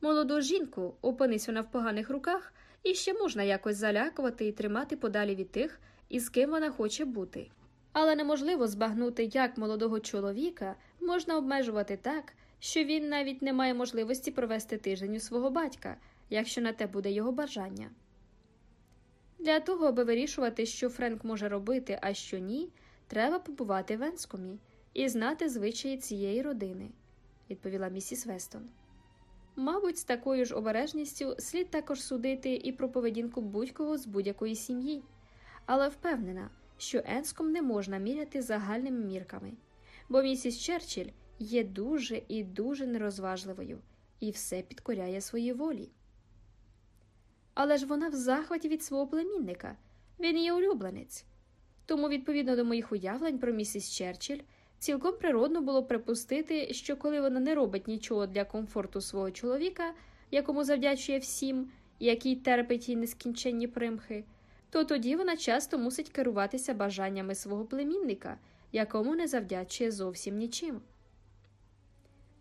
Молоду жінку, опинись вона в поганих руках, і ще можна якось залякувати і тримати подалі від тих, із ким вона хоче бути. Але неможливо збагнути, як молодого чоловіка можна обмежувати так, що він навіть не має можливості провести тиждень у свого батька, якщо на те буде його бажання. Для того, аби вирішувати, що Френк може робити, а що ні, треба побувати в Енскомі і знати звичаї цієї родини, відповіла місіс Вестон. Мабуть, з такою ж обережністю слід також судити і про поведінку будь-кого з будь-якої сім'ї, але впевнена, що Енском не можна міряти загальними мірками, бо місіс Черчилль є дуже і дуже нерозважливою і все підкоряє своїй волі. Але ж вона в захваті від свого племінника, він її улюбленець. Тому, відповідно до моїх уявлень про місіс Черчилль, цілком природно було припустити, що коли вона не робить нічого для комфорту свого чоловіка, якому завдячує всім, який терпить їй нескінченні примхи, то тоді вона часто мусить керуватися бажаннями свого племінника, якому не завдячує зовсім нічим.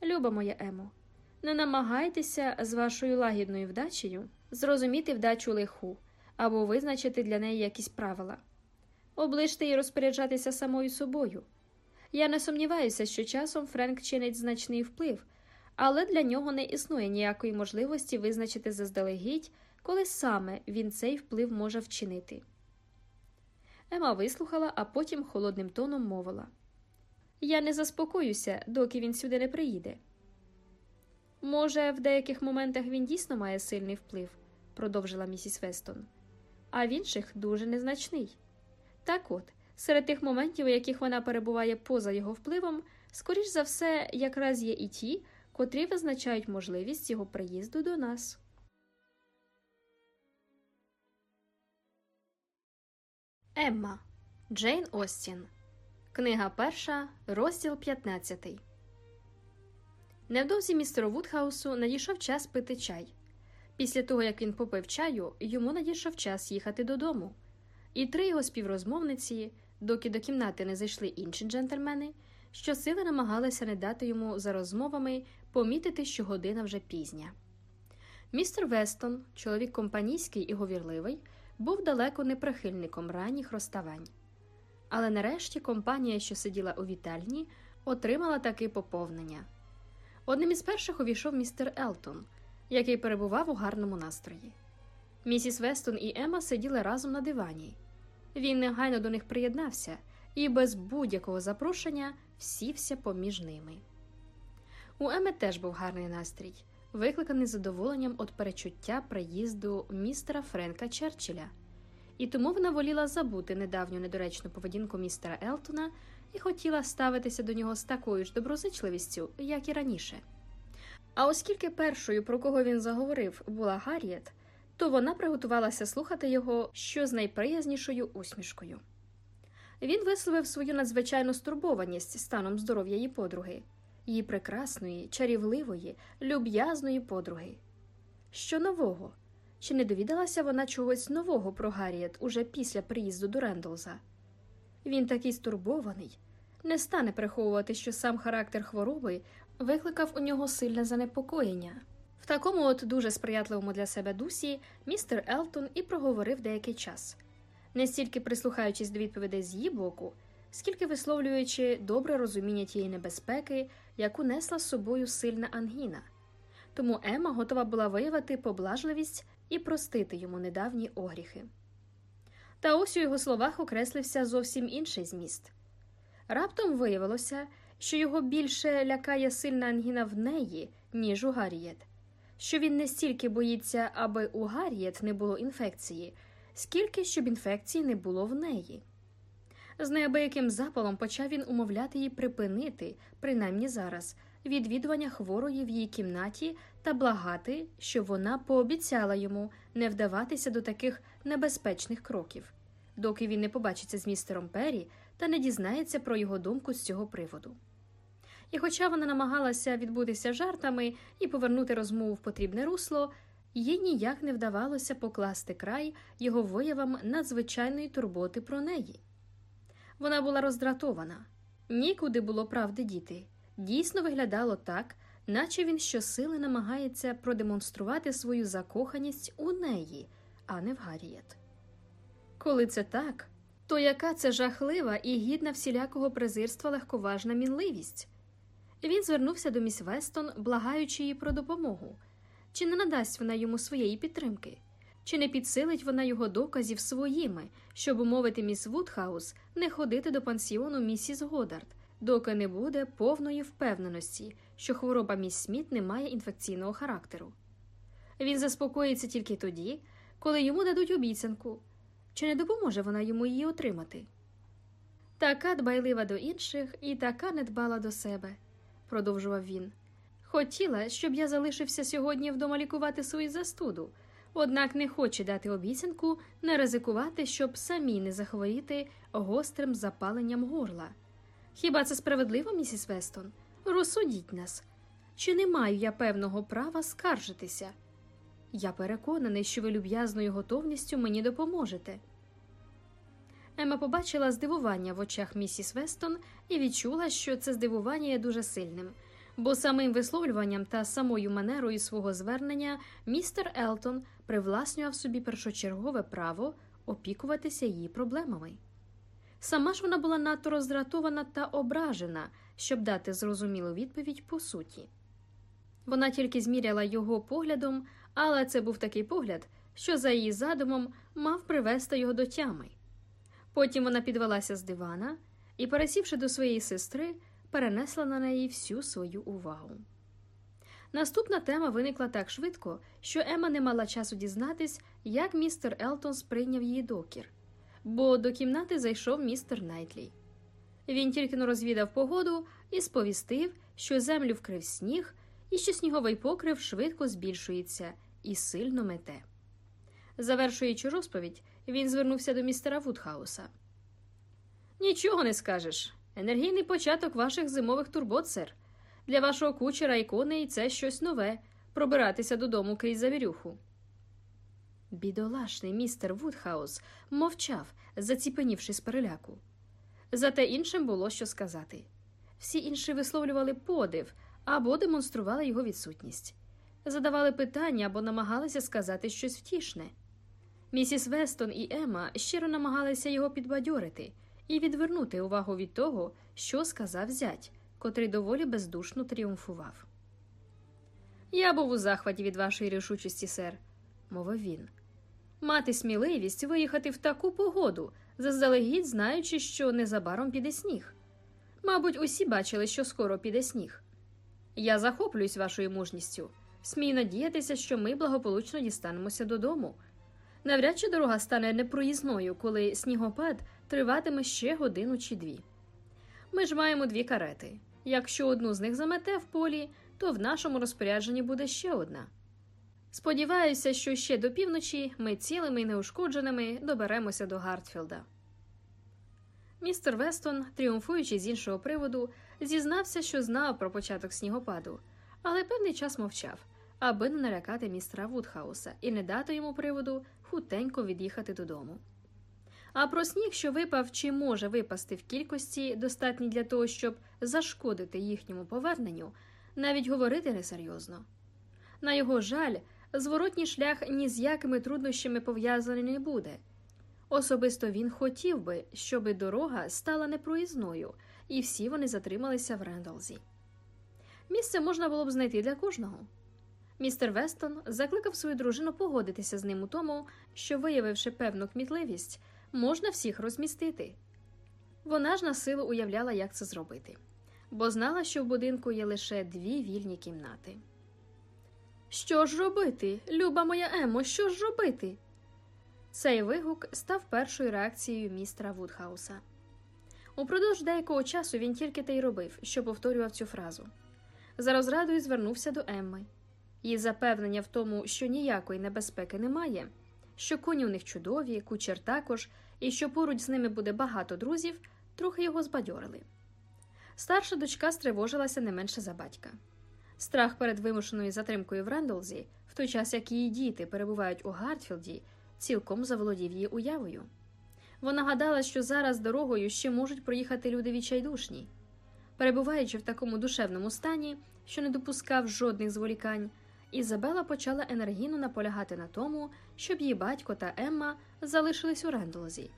Люба моя Емо, не намагайтеся з вашою лагідною вдачею зрозуміти вдачу лиху або визначити для неї якісь правила. Оближте і розпоряджатися самою собою. Я не сумніваюся, що часом Френк чинить значний вплив, але для нього не існує ніякої можливості визначити заздалегідь, коли саме він цей вплив може вчинити. Ема вислухала, а потім холодним тоном мовила Я не заспокоюся, доки він сюди не приїде. Може, в деяких моментах він дійсно має сильний вплив, продовжила місіс Вестон, а в інших дуже незначний. Так от, серед тих моментів, у яких вона перебуває поза його впливом, скоріш за все, якраз є і ті, котрі визначають можливість його приїзду до нас. Емма Джейн Остін. Книга перша, розділ 15. Невдовзі містеру Вудхаусу надійшов час пити чай. Після того, як він попив чаю, йому надійшов час їхати додому. І три його співрозмовниці, доки до кімнати не зайшли інші джентльмени, щосили намагалися не дати йому за розмовами помітити, що година вже пізня. Містер Вестон, чоловік компанійський і говірливий, був далеко не прихильником ранніх розставань. Але нарешті компанія, що сиділа у вітальні, отримала таке поповнення. Одним із перших увійшов містер Елтон, який перебував у гарному настрої. Місіс Вестон і Ема сиділи разом на дивані. Він негайно до них приєднався і без будь-якого запрошення сівся поміж ними. У Еми теж був гарний настрій, викликаний задоволенням від перечуття приїзду містера Френка Черчилля, і тому вона воліла забути недавню недоречну поведінку містера Елтона і хотіла ставитися до нього з такою ж доброзичливістю, як і раніше. А оскільки першою, про кого він заговорив, була Гарріет, то вона приготувалася слухати його що з найприязнішою усмішкою. Він висловив свою надзвичайну стурбованість станом здоров'я її подруги, її прекрасної, чарівливої, люб'язної подруги. Що нового? Чи не довідалася вона чогось нового про Гарріет уже після приїзду до Рендолза? Він такий стурбований, не стане приховувати, що сам характер хвороби викликав у нього сильне занепокоєння. В такому от дуже сприятливому для себе дусі містер Елтон і проговорив деякий час, не стільки прислухаючись до відповідей з її боку, скільки висловлюючи добре розуміння тієї небезпеки, яку несла з собою сильна ангіна. Тому Ема готова була виявити поблажливість і простити йому недавні огріхи. Та ось у його словах окреслився зовсім інший зміст. Раптом виявилося, що його більше лякає сильна ангіна в неї, ніж у Гаррієт, що він не стільки боїться, аби у Гаррієт не було інфекції, скільки щоб інфекції не було в неї. З неабияким запалом почав він умовляти її припинити, принаймні зараз, відвідування хворої в її кімнаті та благати, щоб вона пообіцяла йому не вдаватися до таких небезпечних кроків, доки він не побачиться з містером Перрі та не дізнається про його думку з цього приводу. І, хоча вона намагалася відбутися жартами і повернути розмову в потрібне русло, їй ніяк не вдавалося покласти край його виявам надзвичайної турботи про неї. Вона була роздратована, нікуди було правди діти. Дійсно виглядало так, наче він щосили намагається продемонструвати свою закоханість у неї, а не в Гаррієт. Коли це так, то яка це жахлива і гідна всілякого презирства легковажна мінливість? Він звернувся до місіс Вестон, благаючи її про допомогу. Чи не надасть вона йому своєї підтримки? Чи не підсилить вона його доказів своїми, щоб умовити міс Вудхаус не ходити до пансіону місіс Годард, доки не буде повної впевненості, що хвороба міс Сміт не має інфекційного характеру? Він заспокоїться тільки тоді, коли йому дадуть обіцянку, чи не допоможе вона йому її отримати? Така дбайлива до інших і така недбала до себе, продовжував він. Хотіла, щоб я залишився сьогодні вдома лікувати свою застуду, однак не хоче дати обіцянку не ризикувати, щоб самі не захворіти гострим запаленням горла. Хіба це справедливо, місіс Вестон? Розсудіть нас. Чи не маю я певного права скаржитися? Я переконаний, що ви люб'язною готовністю мені допоможете. Ема побачила здивування в очах місіс Вестон і відчула, що це здивування є дуже сильним, бо самим висловлюванням та самою манерою свого звернення містер Елтон привласнював собі першочергове право опікуватися її проблемами. Сама ж вона була надто роздратована та ображена, щоб дати зрозумілу відповідь по суті. Вона тільки зміряла його поглядом, але це був такий погляд, що за її задумом мав привести його до тями. Потім вона підвелася з дивана і, пересівши до своєї сестри, перенесла на неї всю свою увагу. Наступна тема виникла так швидко, що Ема не мала часу дізнатись, як містер Елтон сприйняв її докір, бо до кімнати зайшов містер Найтлі. Він тільки-но розвідав погоду і сповістив, що землю вкрив сніг і що сніговий покрив швидко збільшується і сильно мете. Завершуючи розповідь, він звернувся до містера Вудхауса. Нічого не скажеш. Енергійний початок ваших зимових турбот, сер. Для вашого кучера і коней це щось нове пробиратися додому крізь завірюху. Бідолашний містер Вудхаус мовчав, заціпенівши з переляку. Зате іншим було що сказати. Всі інші висловлювали подив або демонстрували його відсутність, задавали питання або намагалися сказати щось втішне. Місіс Вестон і Ема щиро намагалися його підбадьорити і відвернути увагу від того, що сказав зять, котрий доволі бездушно тріумфував. Я був у захваті від вашої рішучості, сер, мовив він. Мати сміливість виїхати в таку погоду, заздалегідь знаючи, що незабаром піде сніг. Мабуть, усі бачили, що скоро піде сніг. Я захоплююсь вашою мужністю. Смію надіятися, що ми благополучно дістанемося додому. Навряд чи дорога стане непроїзною, коли снігопад триватиме ще годину чи дві. Ми ж маємо дві карети. Якщо одну з них замете в полі, то в нашому розпорядженні буде ще одна. Сподіваюся, що ще до півночі ми цілими і неушкодженими доберемося до Гартфілда. Містер Вестон, тріумфуючи з іншого приводу, зізнався, що знав про початок снігопаду, але певний час мовчав, аби не налякати містера Вудхауса і не дати йому приводу хутенько від'їхати додому. А про сніг, що випав чи може випасти в кількості, достатній для того, щоб зашкодити їхньому поверненню, навіть говорити несерйозно. На його жаль, зворотній шлях ні з якими труднощами пов'язаний не буде. Особисто він хотів би, щоби дорога стала непроїзною, і всі вони затрималися в Рендалзі. Місце можна було б знайти для кожного. Містер Вестон закликав свою дружину погодитися з ним у тому, що, виявивши певну кмітливість, можна всіх розмістити. Вона ж на силу уявляла, як це зробити, бо знала, що в будинку є лише дві вільні кімнати. Що ж робити, люба моя Емо, що ж робити? Цей вигук став першою реакцією містера Вудхауса. Упродовж деякого часу він тільки те й робив, що повторював цю фразу. За розрадою звернувся до Емми. Її запевнення в тому, що ніякої небезпеки немає, що коні у них чудові, кучер також, і що поруч з ними буде багато друзів, трохи його збадьорили. Старша дочка стривожилася не менше за батька. Страх перед вимушеною затримкою в Рендолзі, в той час як її діти перебувають у Гартфілді, цілком заволодів її уявою. Вона гадала, що зараз дорогою ще можуть проїхати люди відчайдушні. Перебуваючи в такому душевному стані, що не допускав жодних зволікань, Ізабела почала енергійно наполягати на тому, щоб її батько та Емма залишились у Рендолзі,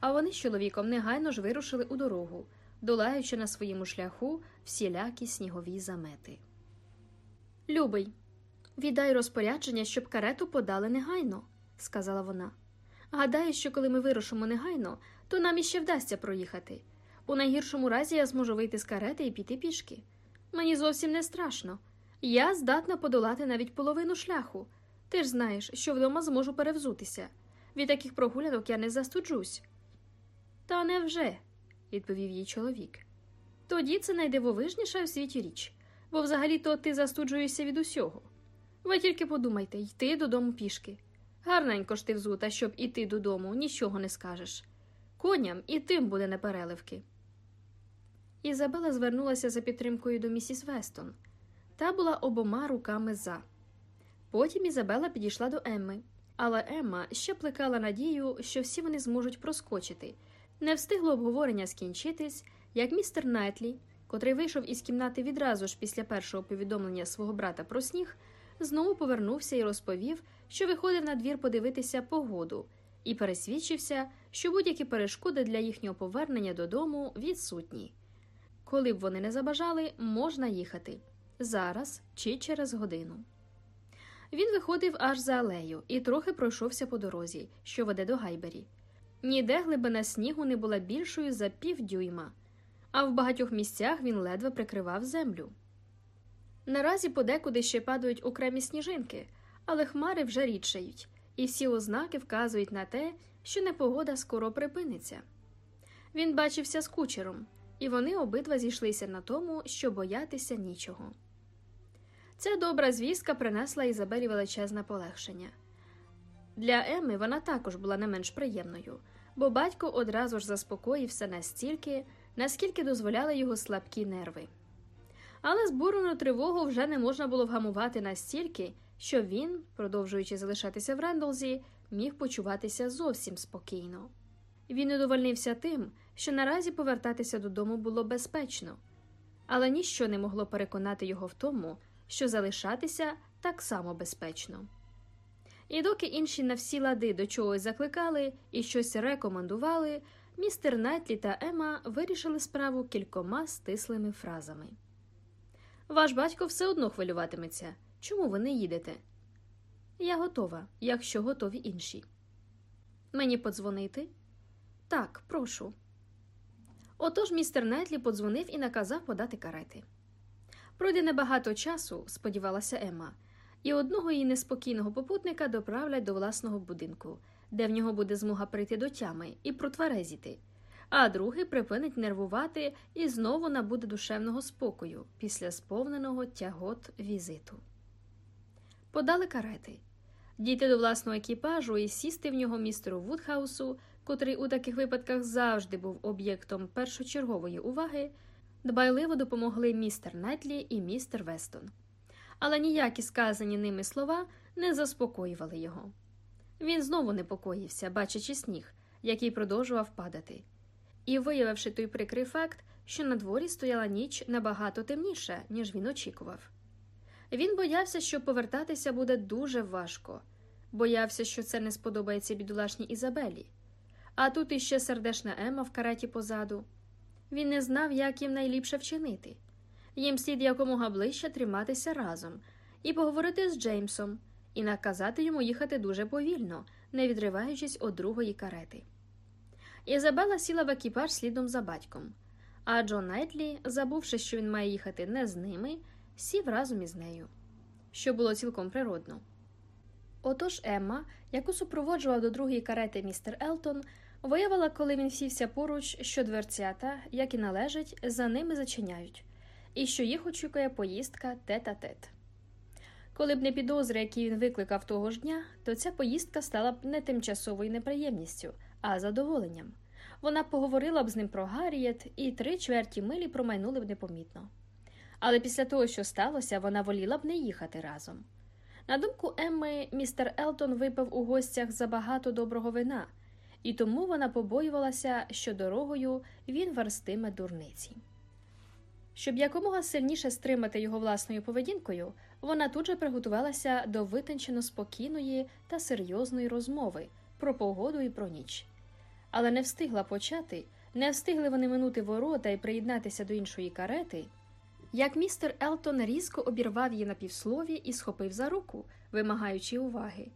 а вони з чоловіком негайно ж вирушили у дорогу, долаючи на своєму шляху всілякі снігові замети. Любий, віддай розпорядження, щоб карету подали негайно, сказала вона. Гадаю, що коли ми вирушимо негайно, то нам іще вдасться проїхати. У найгіршому разі я зможу вийти з карети і піти пішки. Мені зовсім не страшно. Я здатна подолати навіть половину шляху. Ти ж знаєш, що вдома зможу перевзутися. Від таких прогулянок я не застуджусь. Та невже, відповів їй чоловік. Тоді це найдивовижніша в світі річ, бо взагалі то ти застуджуєшся від усього. Ви тільки подумайте йти додому пішки. Гарненько ж ти взута, щоб іти додому, нічого не скажеш. Коням і тим буде непереливки. Ізабела звернулася за підтримкою до місіс Вестон. Та була обома руками за. Потім Ізабела підійшла до Емми, але Емма ще плекала надію, що всі вони зможуть проскочити. Не встигло обговорення скінчитись, як містер Найтлі, котрий вийшов із кімнати відразу ж після першого повідомлення свого брата про сніг, знову повернувся і розповів, що виходив на двір подивитися погоду, і пересвідчився, що будь-які перешкоди для їхнього повернення додому відсутні. Коли б вони не забажали, можна їхати зараз чи через годину. Він виходив аж за алею і трохи пройшовся по дорозі, що веде до Гайбері. Ніде глибина снігу не була більшою за півдюйма, а в багатьох місцях він ледве прикривав землю. Наразі подекуди ще падають окремі сніжинки, але хмари вже рідшають, і всі ознаки вказують на те, що непогода скоро припиниться. Він бачився з кучером, і вони обидва зійшлися на тому, що боятися нічого. Ця добра звістка принесла Ізабелі величезне полегшення. Для Еми вона також була не менш приємною, бо батько одразу ж заспокоївся настільки, наскільки дозволяли його слабкі нерви. Але збурену тривогу вже не можна було вгамувати настільки, що він, продовжуючи залишатися в Рендолзі, міг почуватися зовсім спокійно. Він удовольнився тим, що наразі повертатися додому було безпечно, але ніщо не могло переконати його в тому, що залишатися так само безпечно. І доки інші на всі лади до чогось закликали і щось рекомендували, містер Найтлі та Ема вирішили справу кількома стислими фразами. Ваш батько все одно хвилюватиметься. Чому ви не їдете? Я готова, якщо готові інші. Мені подзвонити? Так, прошу. Отож містер Найтлі подзвонив і наказав подати карети. Пройде небагато часу, сподівалася Емма, і одного її неспокійного попутника доправлять до власного будинку, де в нього буде змога прийти до тями і протверезіти, а другий припинить нервувати і знову набуде душевного спокою після сповненого тягот візиту. Подали карети. Дійти до власного екіпажу і сісти в нього містеру Вудхаусу, котрий у таких випадках завжди був об'єктом першочергової уваги, дбайливо допомогли містер Найтлі і містер Вестон. Але ніякі сказані ними слова не заспокоювали його. Він знову непокоївся, бачачи сніг, який продовжував падати, і виявивши той прикрий факт, що надворі стояла ніч набагато темніша, ніж він очікував. Він боявся, що повертатися буде дуже важко, боявся, що це не сподобається бідолашній Ізабелі. а тут іще сердешна Емма в кареті позаду. Він не знав, як їм найліпше вчинити. Їм слід якомога ближче триматися разом і поговорити з Джеймсом, і наказати йому їхати дуже повільно, не відриваючись від другої карети. Ізабела сіла в екіпаж слідом за батьком, а Джон Найтлі, забувши, що він має їхати не з ними, сів разом із нею, що було цілком природно. Отож Емма, яку супроводжував до другої карети містер Елтон, виявила, коли він сівся поруч, що дверцята, як і належить, за ними зачиняють, і що їх очікує поїздка тет-а-тет. Коли б не підозри, які він викликав того ж дня, то ця поїздка стала б не тимчасовою неприємністю, а задоволенням. Вона поговорила б з ним про Гарріет, і три чверті милі промайнули б непомітно. Але після того, що сталося, вона воліла б не їхати разом. На думку Емми, містер Елтон випив у гостях забагато доброго вина, і тому вона побоювалася, що дорогою він верстиме дурниці. Щоб якомога сильніше стримати його власною поведінкою, вона тут же приготувалася до витончено спокійної та серйозної розмови про погоду і про ніч. Але не встигла почати, не встигли вони минути ворота і приєднатися до іншої карети, як містер Елтон різко обірвав її на півслові і схопив за руку, вимагаючи уваги.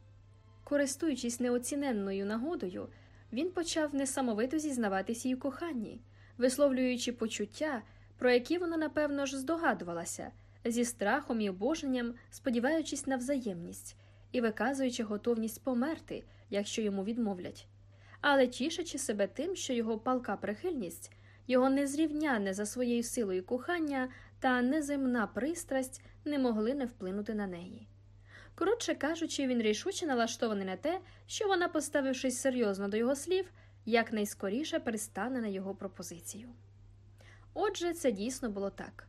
Користуючись неоціненною нагодою, він почав несамовито зізнаватися їй у коханні, висловлюючи почуття, про які вона, напевно ж, здогадувалася, зі страхом і обоженням, сподіваючись на взаємність і виказуючи готовність померти, якщо йому відмовлять, але тішачи себе тим, що його палка прихильність, його незрівняне за своєю силою кохання та неземна пристрасть не могли не вплинути на неї. Коротше кажучи, він рішуче налаштований на те, що вона, поставившись серйозно до його слів, якнайскоріше пристане на його пропозицію. Отже, це дійсно було так.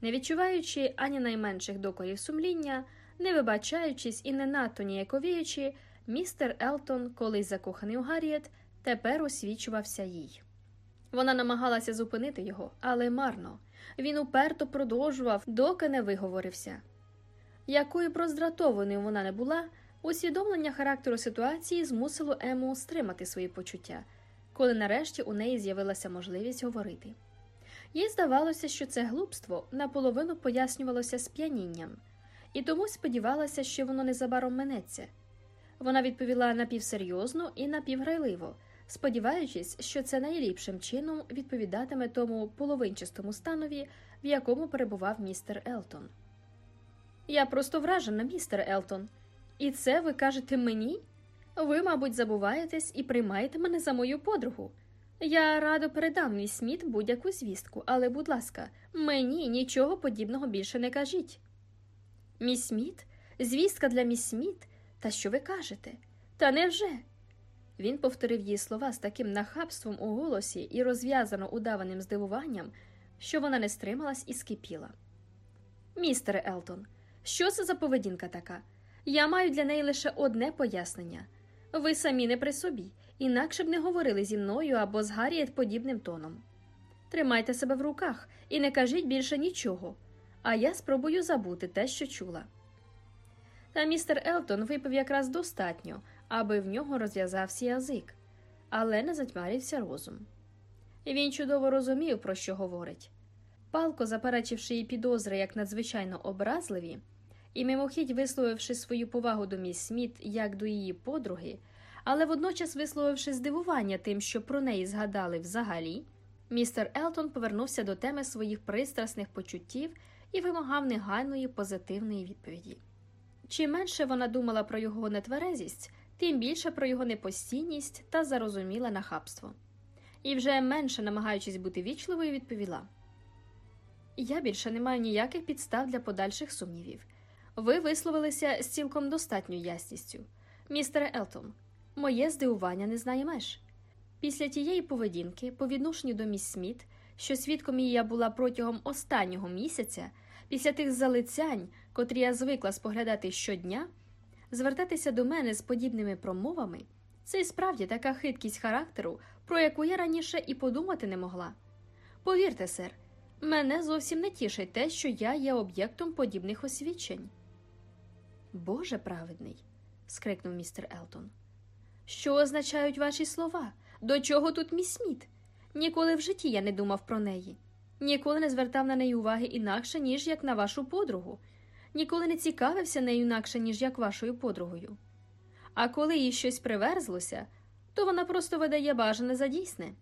Не відчуваючи ані найменших докорів сумління, не вибачаючись і не надто ніяковіючи, містер Елтон, колись закоханий у Гарріет, тепер освічувався їй. Вона намагалася зупинити його, але марно. Він уперто продовжував, доки не виговорився. Якою б роздратованою вона не була, усвідомлення характеру ситуації змусило Ему стримати свої почуття, коли нарешті у неї з'явилася можливість говорити. Їй здавалося, що це глупство наполовину пояснювалося сп'янінням, і тому сподівалася, що воно незабаром минеться. Вона відповіла напівсерйозно і напівграйливо, сподіваючись, що це найліпшим чином відповідатиме тому половинчастому станові, в якому перебував містер Елтон. Я просто вражена, містер Елтон. І це ви кажете мені? Ви, мабуть, забуваєтесь і приймаєте мене за мою подругу. Я радо передам мій Сміт будь-яку звістку, але, будь ласка, мені нічого подібного більше не кажіть. Міс Сміт? Звістка для міс Сміт? Та що ви кажете? Та невже? Він повторив її слова з таким нахабством у голосі і розв'язано удаваним здивуванням, що вона не стрималась і скипіла. Містере Елтон, що це за поведінка така? Я маю для неї лише одне пояснення. Ви самі не при собі, інакше б не говорили зі мною або з Гарріет подібним тоном. Тримайте себе в руках і не кажіть більше нічого, а я спробую забути те, що чула. Та містер Елтон випив якраз достатньо, аби в нього розв'язався язик, але не затьмарився розум. Він чудово розумів, про що говорить. Палко, заперечивши її підозри як надзвичайно образливі, і мимохідь висловивши свою повагу до міс Сміт як до її подруги, але водночас висловивши здивування тим, що про неї згадали взагалі, містер Елтон повернувся до теми своїх пристрасних почуттів і вимагав негайної позитивної відповіді. Чим менше вона думала про його нетверезість, тим більше про його непостійність та зарозуміле нахабство. І вже менше намагаючись бути вічливою, відповіла. Я більше не маю ніяких підстав для подальших сумнівів. Ви висловилися з цілком достатньою ясністю. Містере Елтон, моє здивування не знає меж. Після тієї поведінки, по відношенню до міс Сміт, що свідком її я була протягом останнього місяця, після тих залицянь, котрі я звикла споглядати щодня, звертатися до мене з подібними промовами це і справді така хиткість характеру, про яку я раніше і подумати не могла. Повірте, сер, мене зовсім не тішить те, що я є об'єктом подібних освідчень. Боже праведний. скрикнув містер Елтон. Що означають ваші слова? До чого тут міс Сміт? Ніколи в житті я не думав про неї. Ніколи не звертав на неї уваги інакше, ніж як на вашу подругу. Ніколи не цікавився нею інакше, ніж як вашою подругою. А коли їй щось приверзлося, то вона просто видає бажане за дійсне.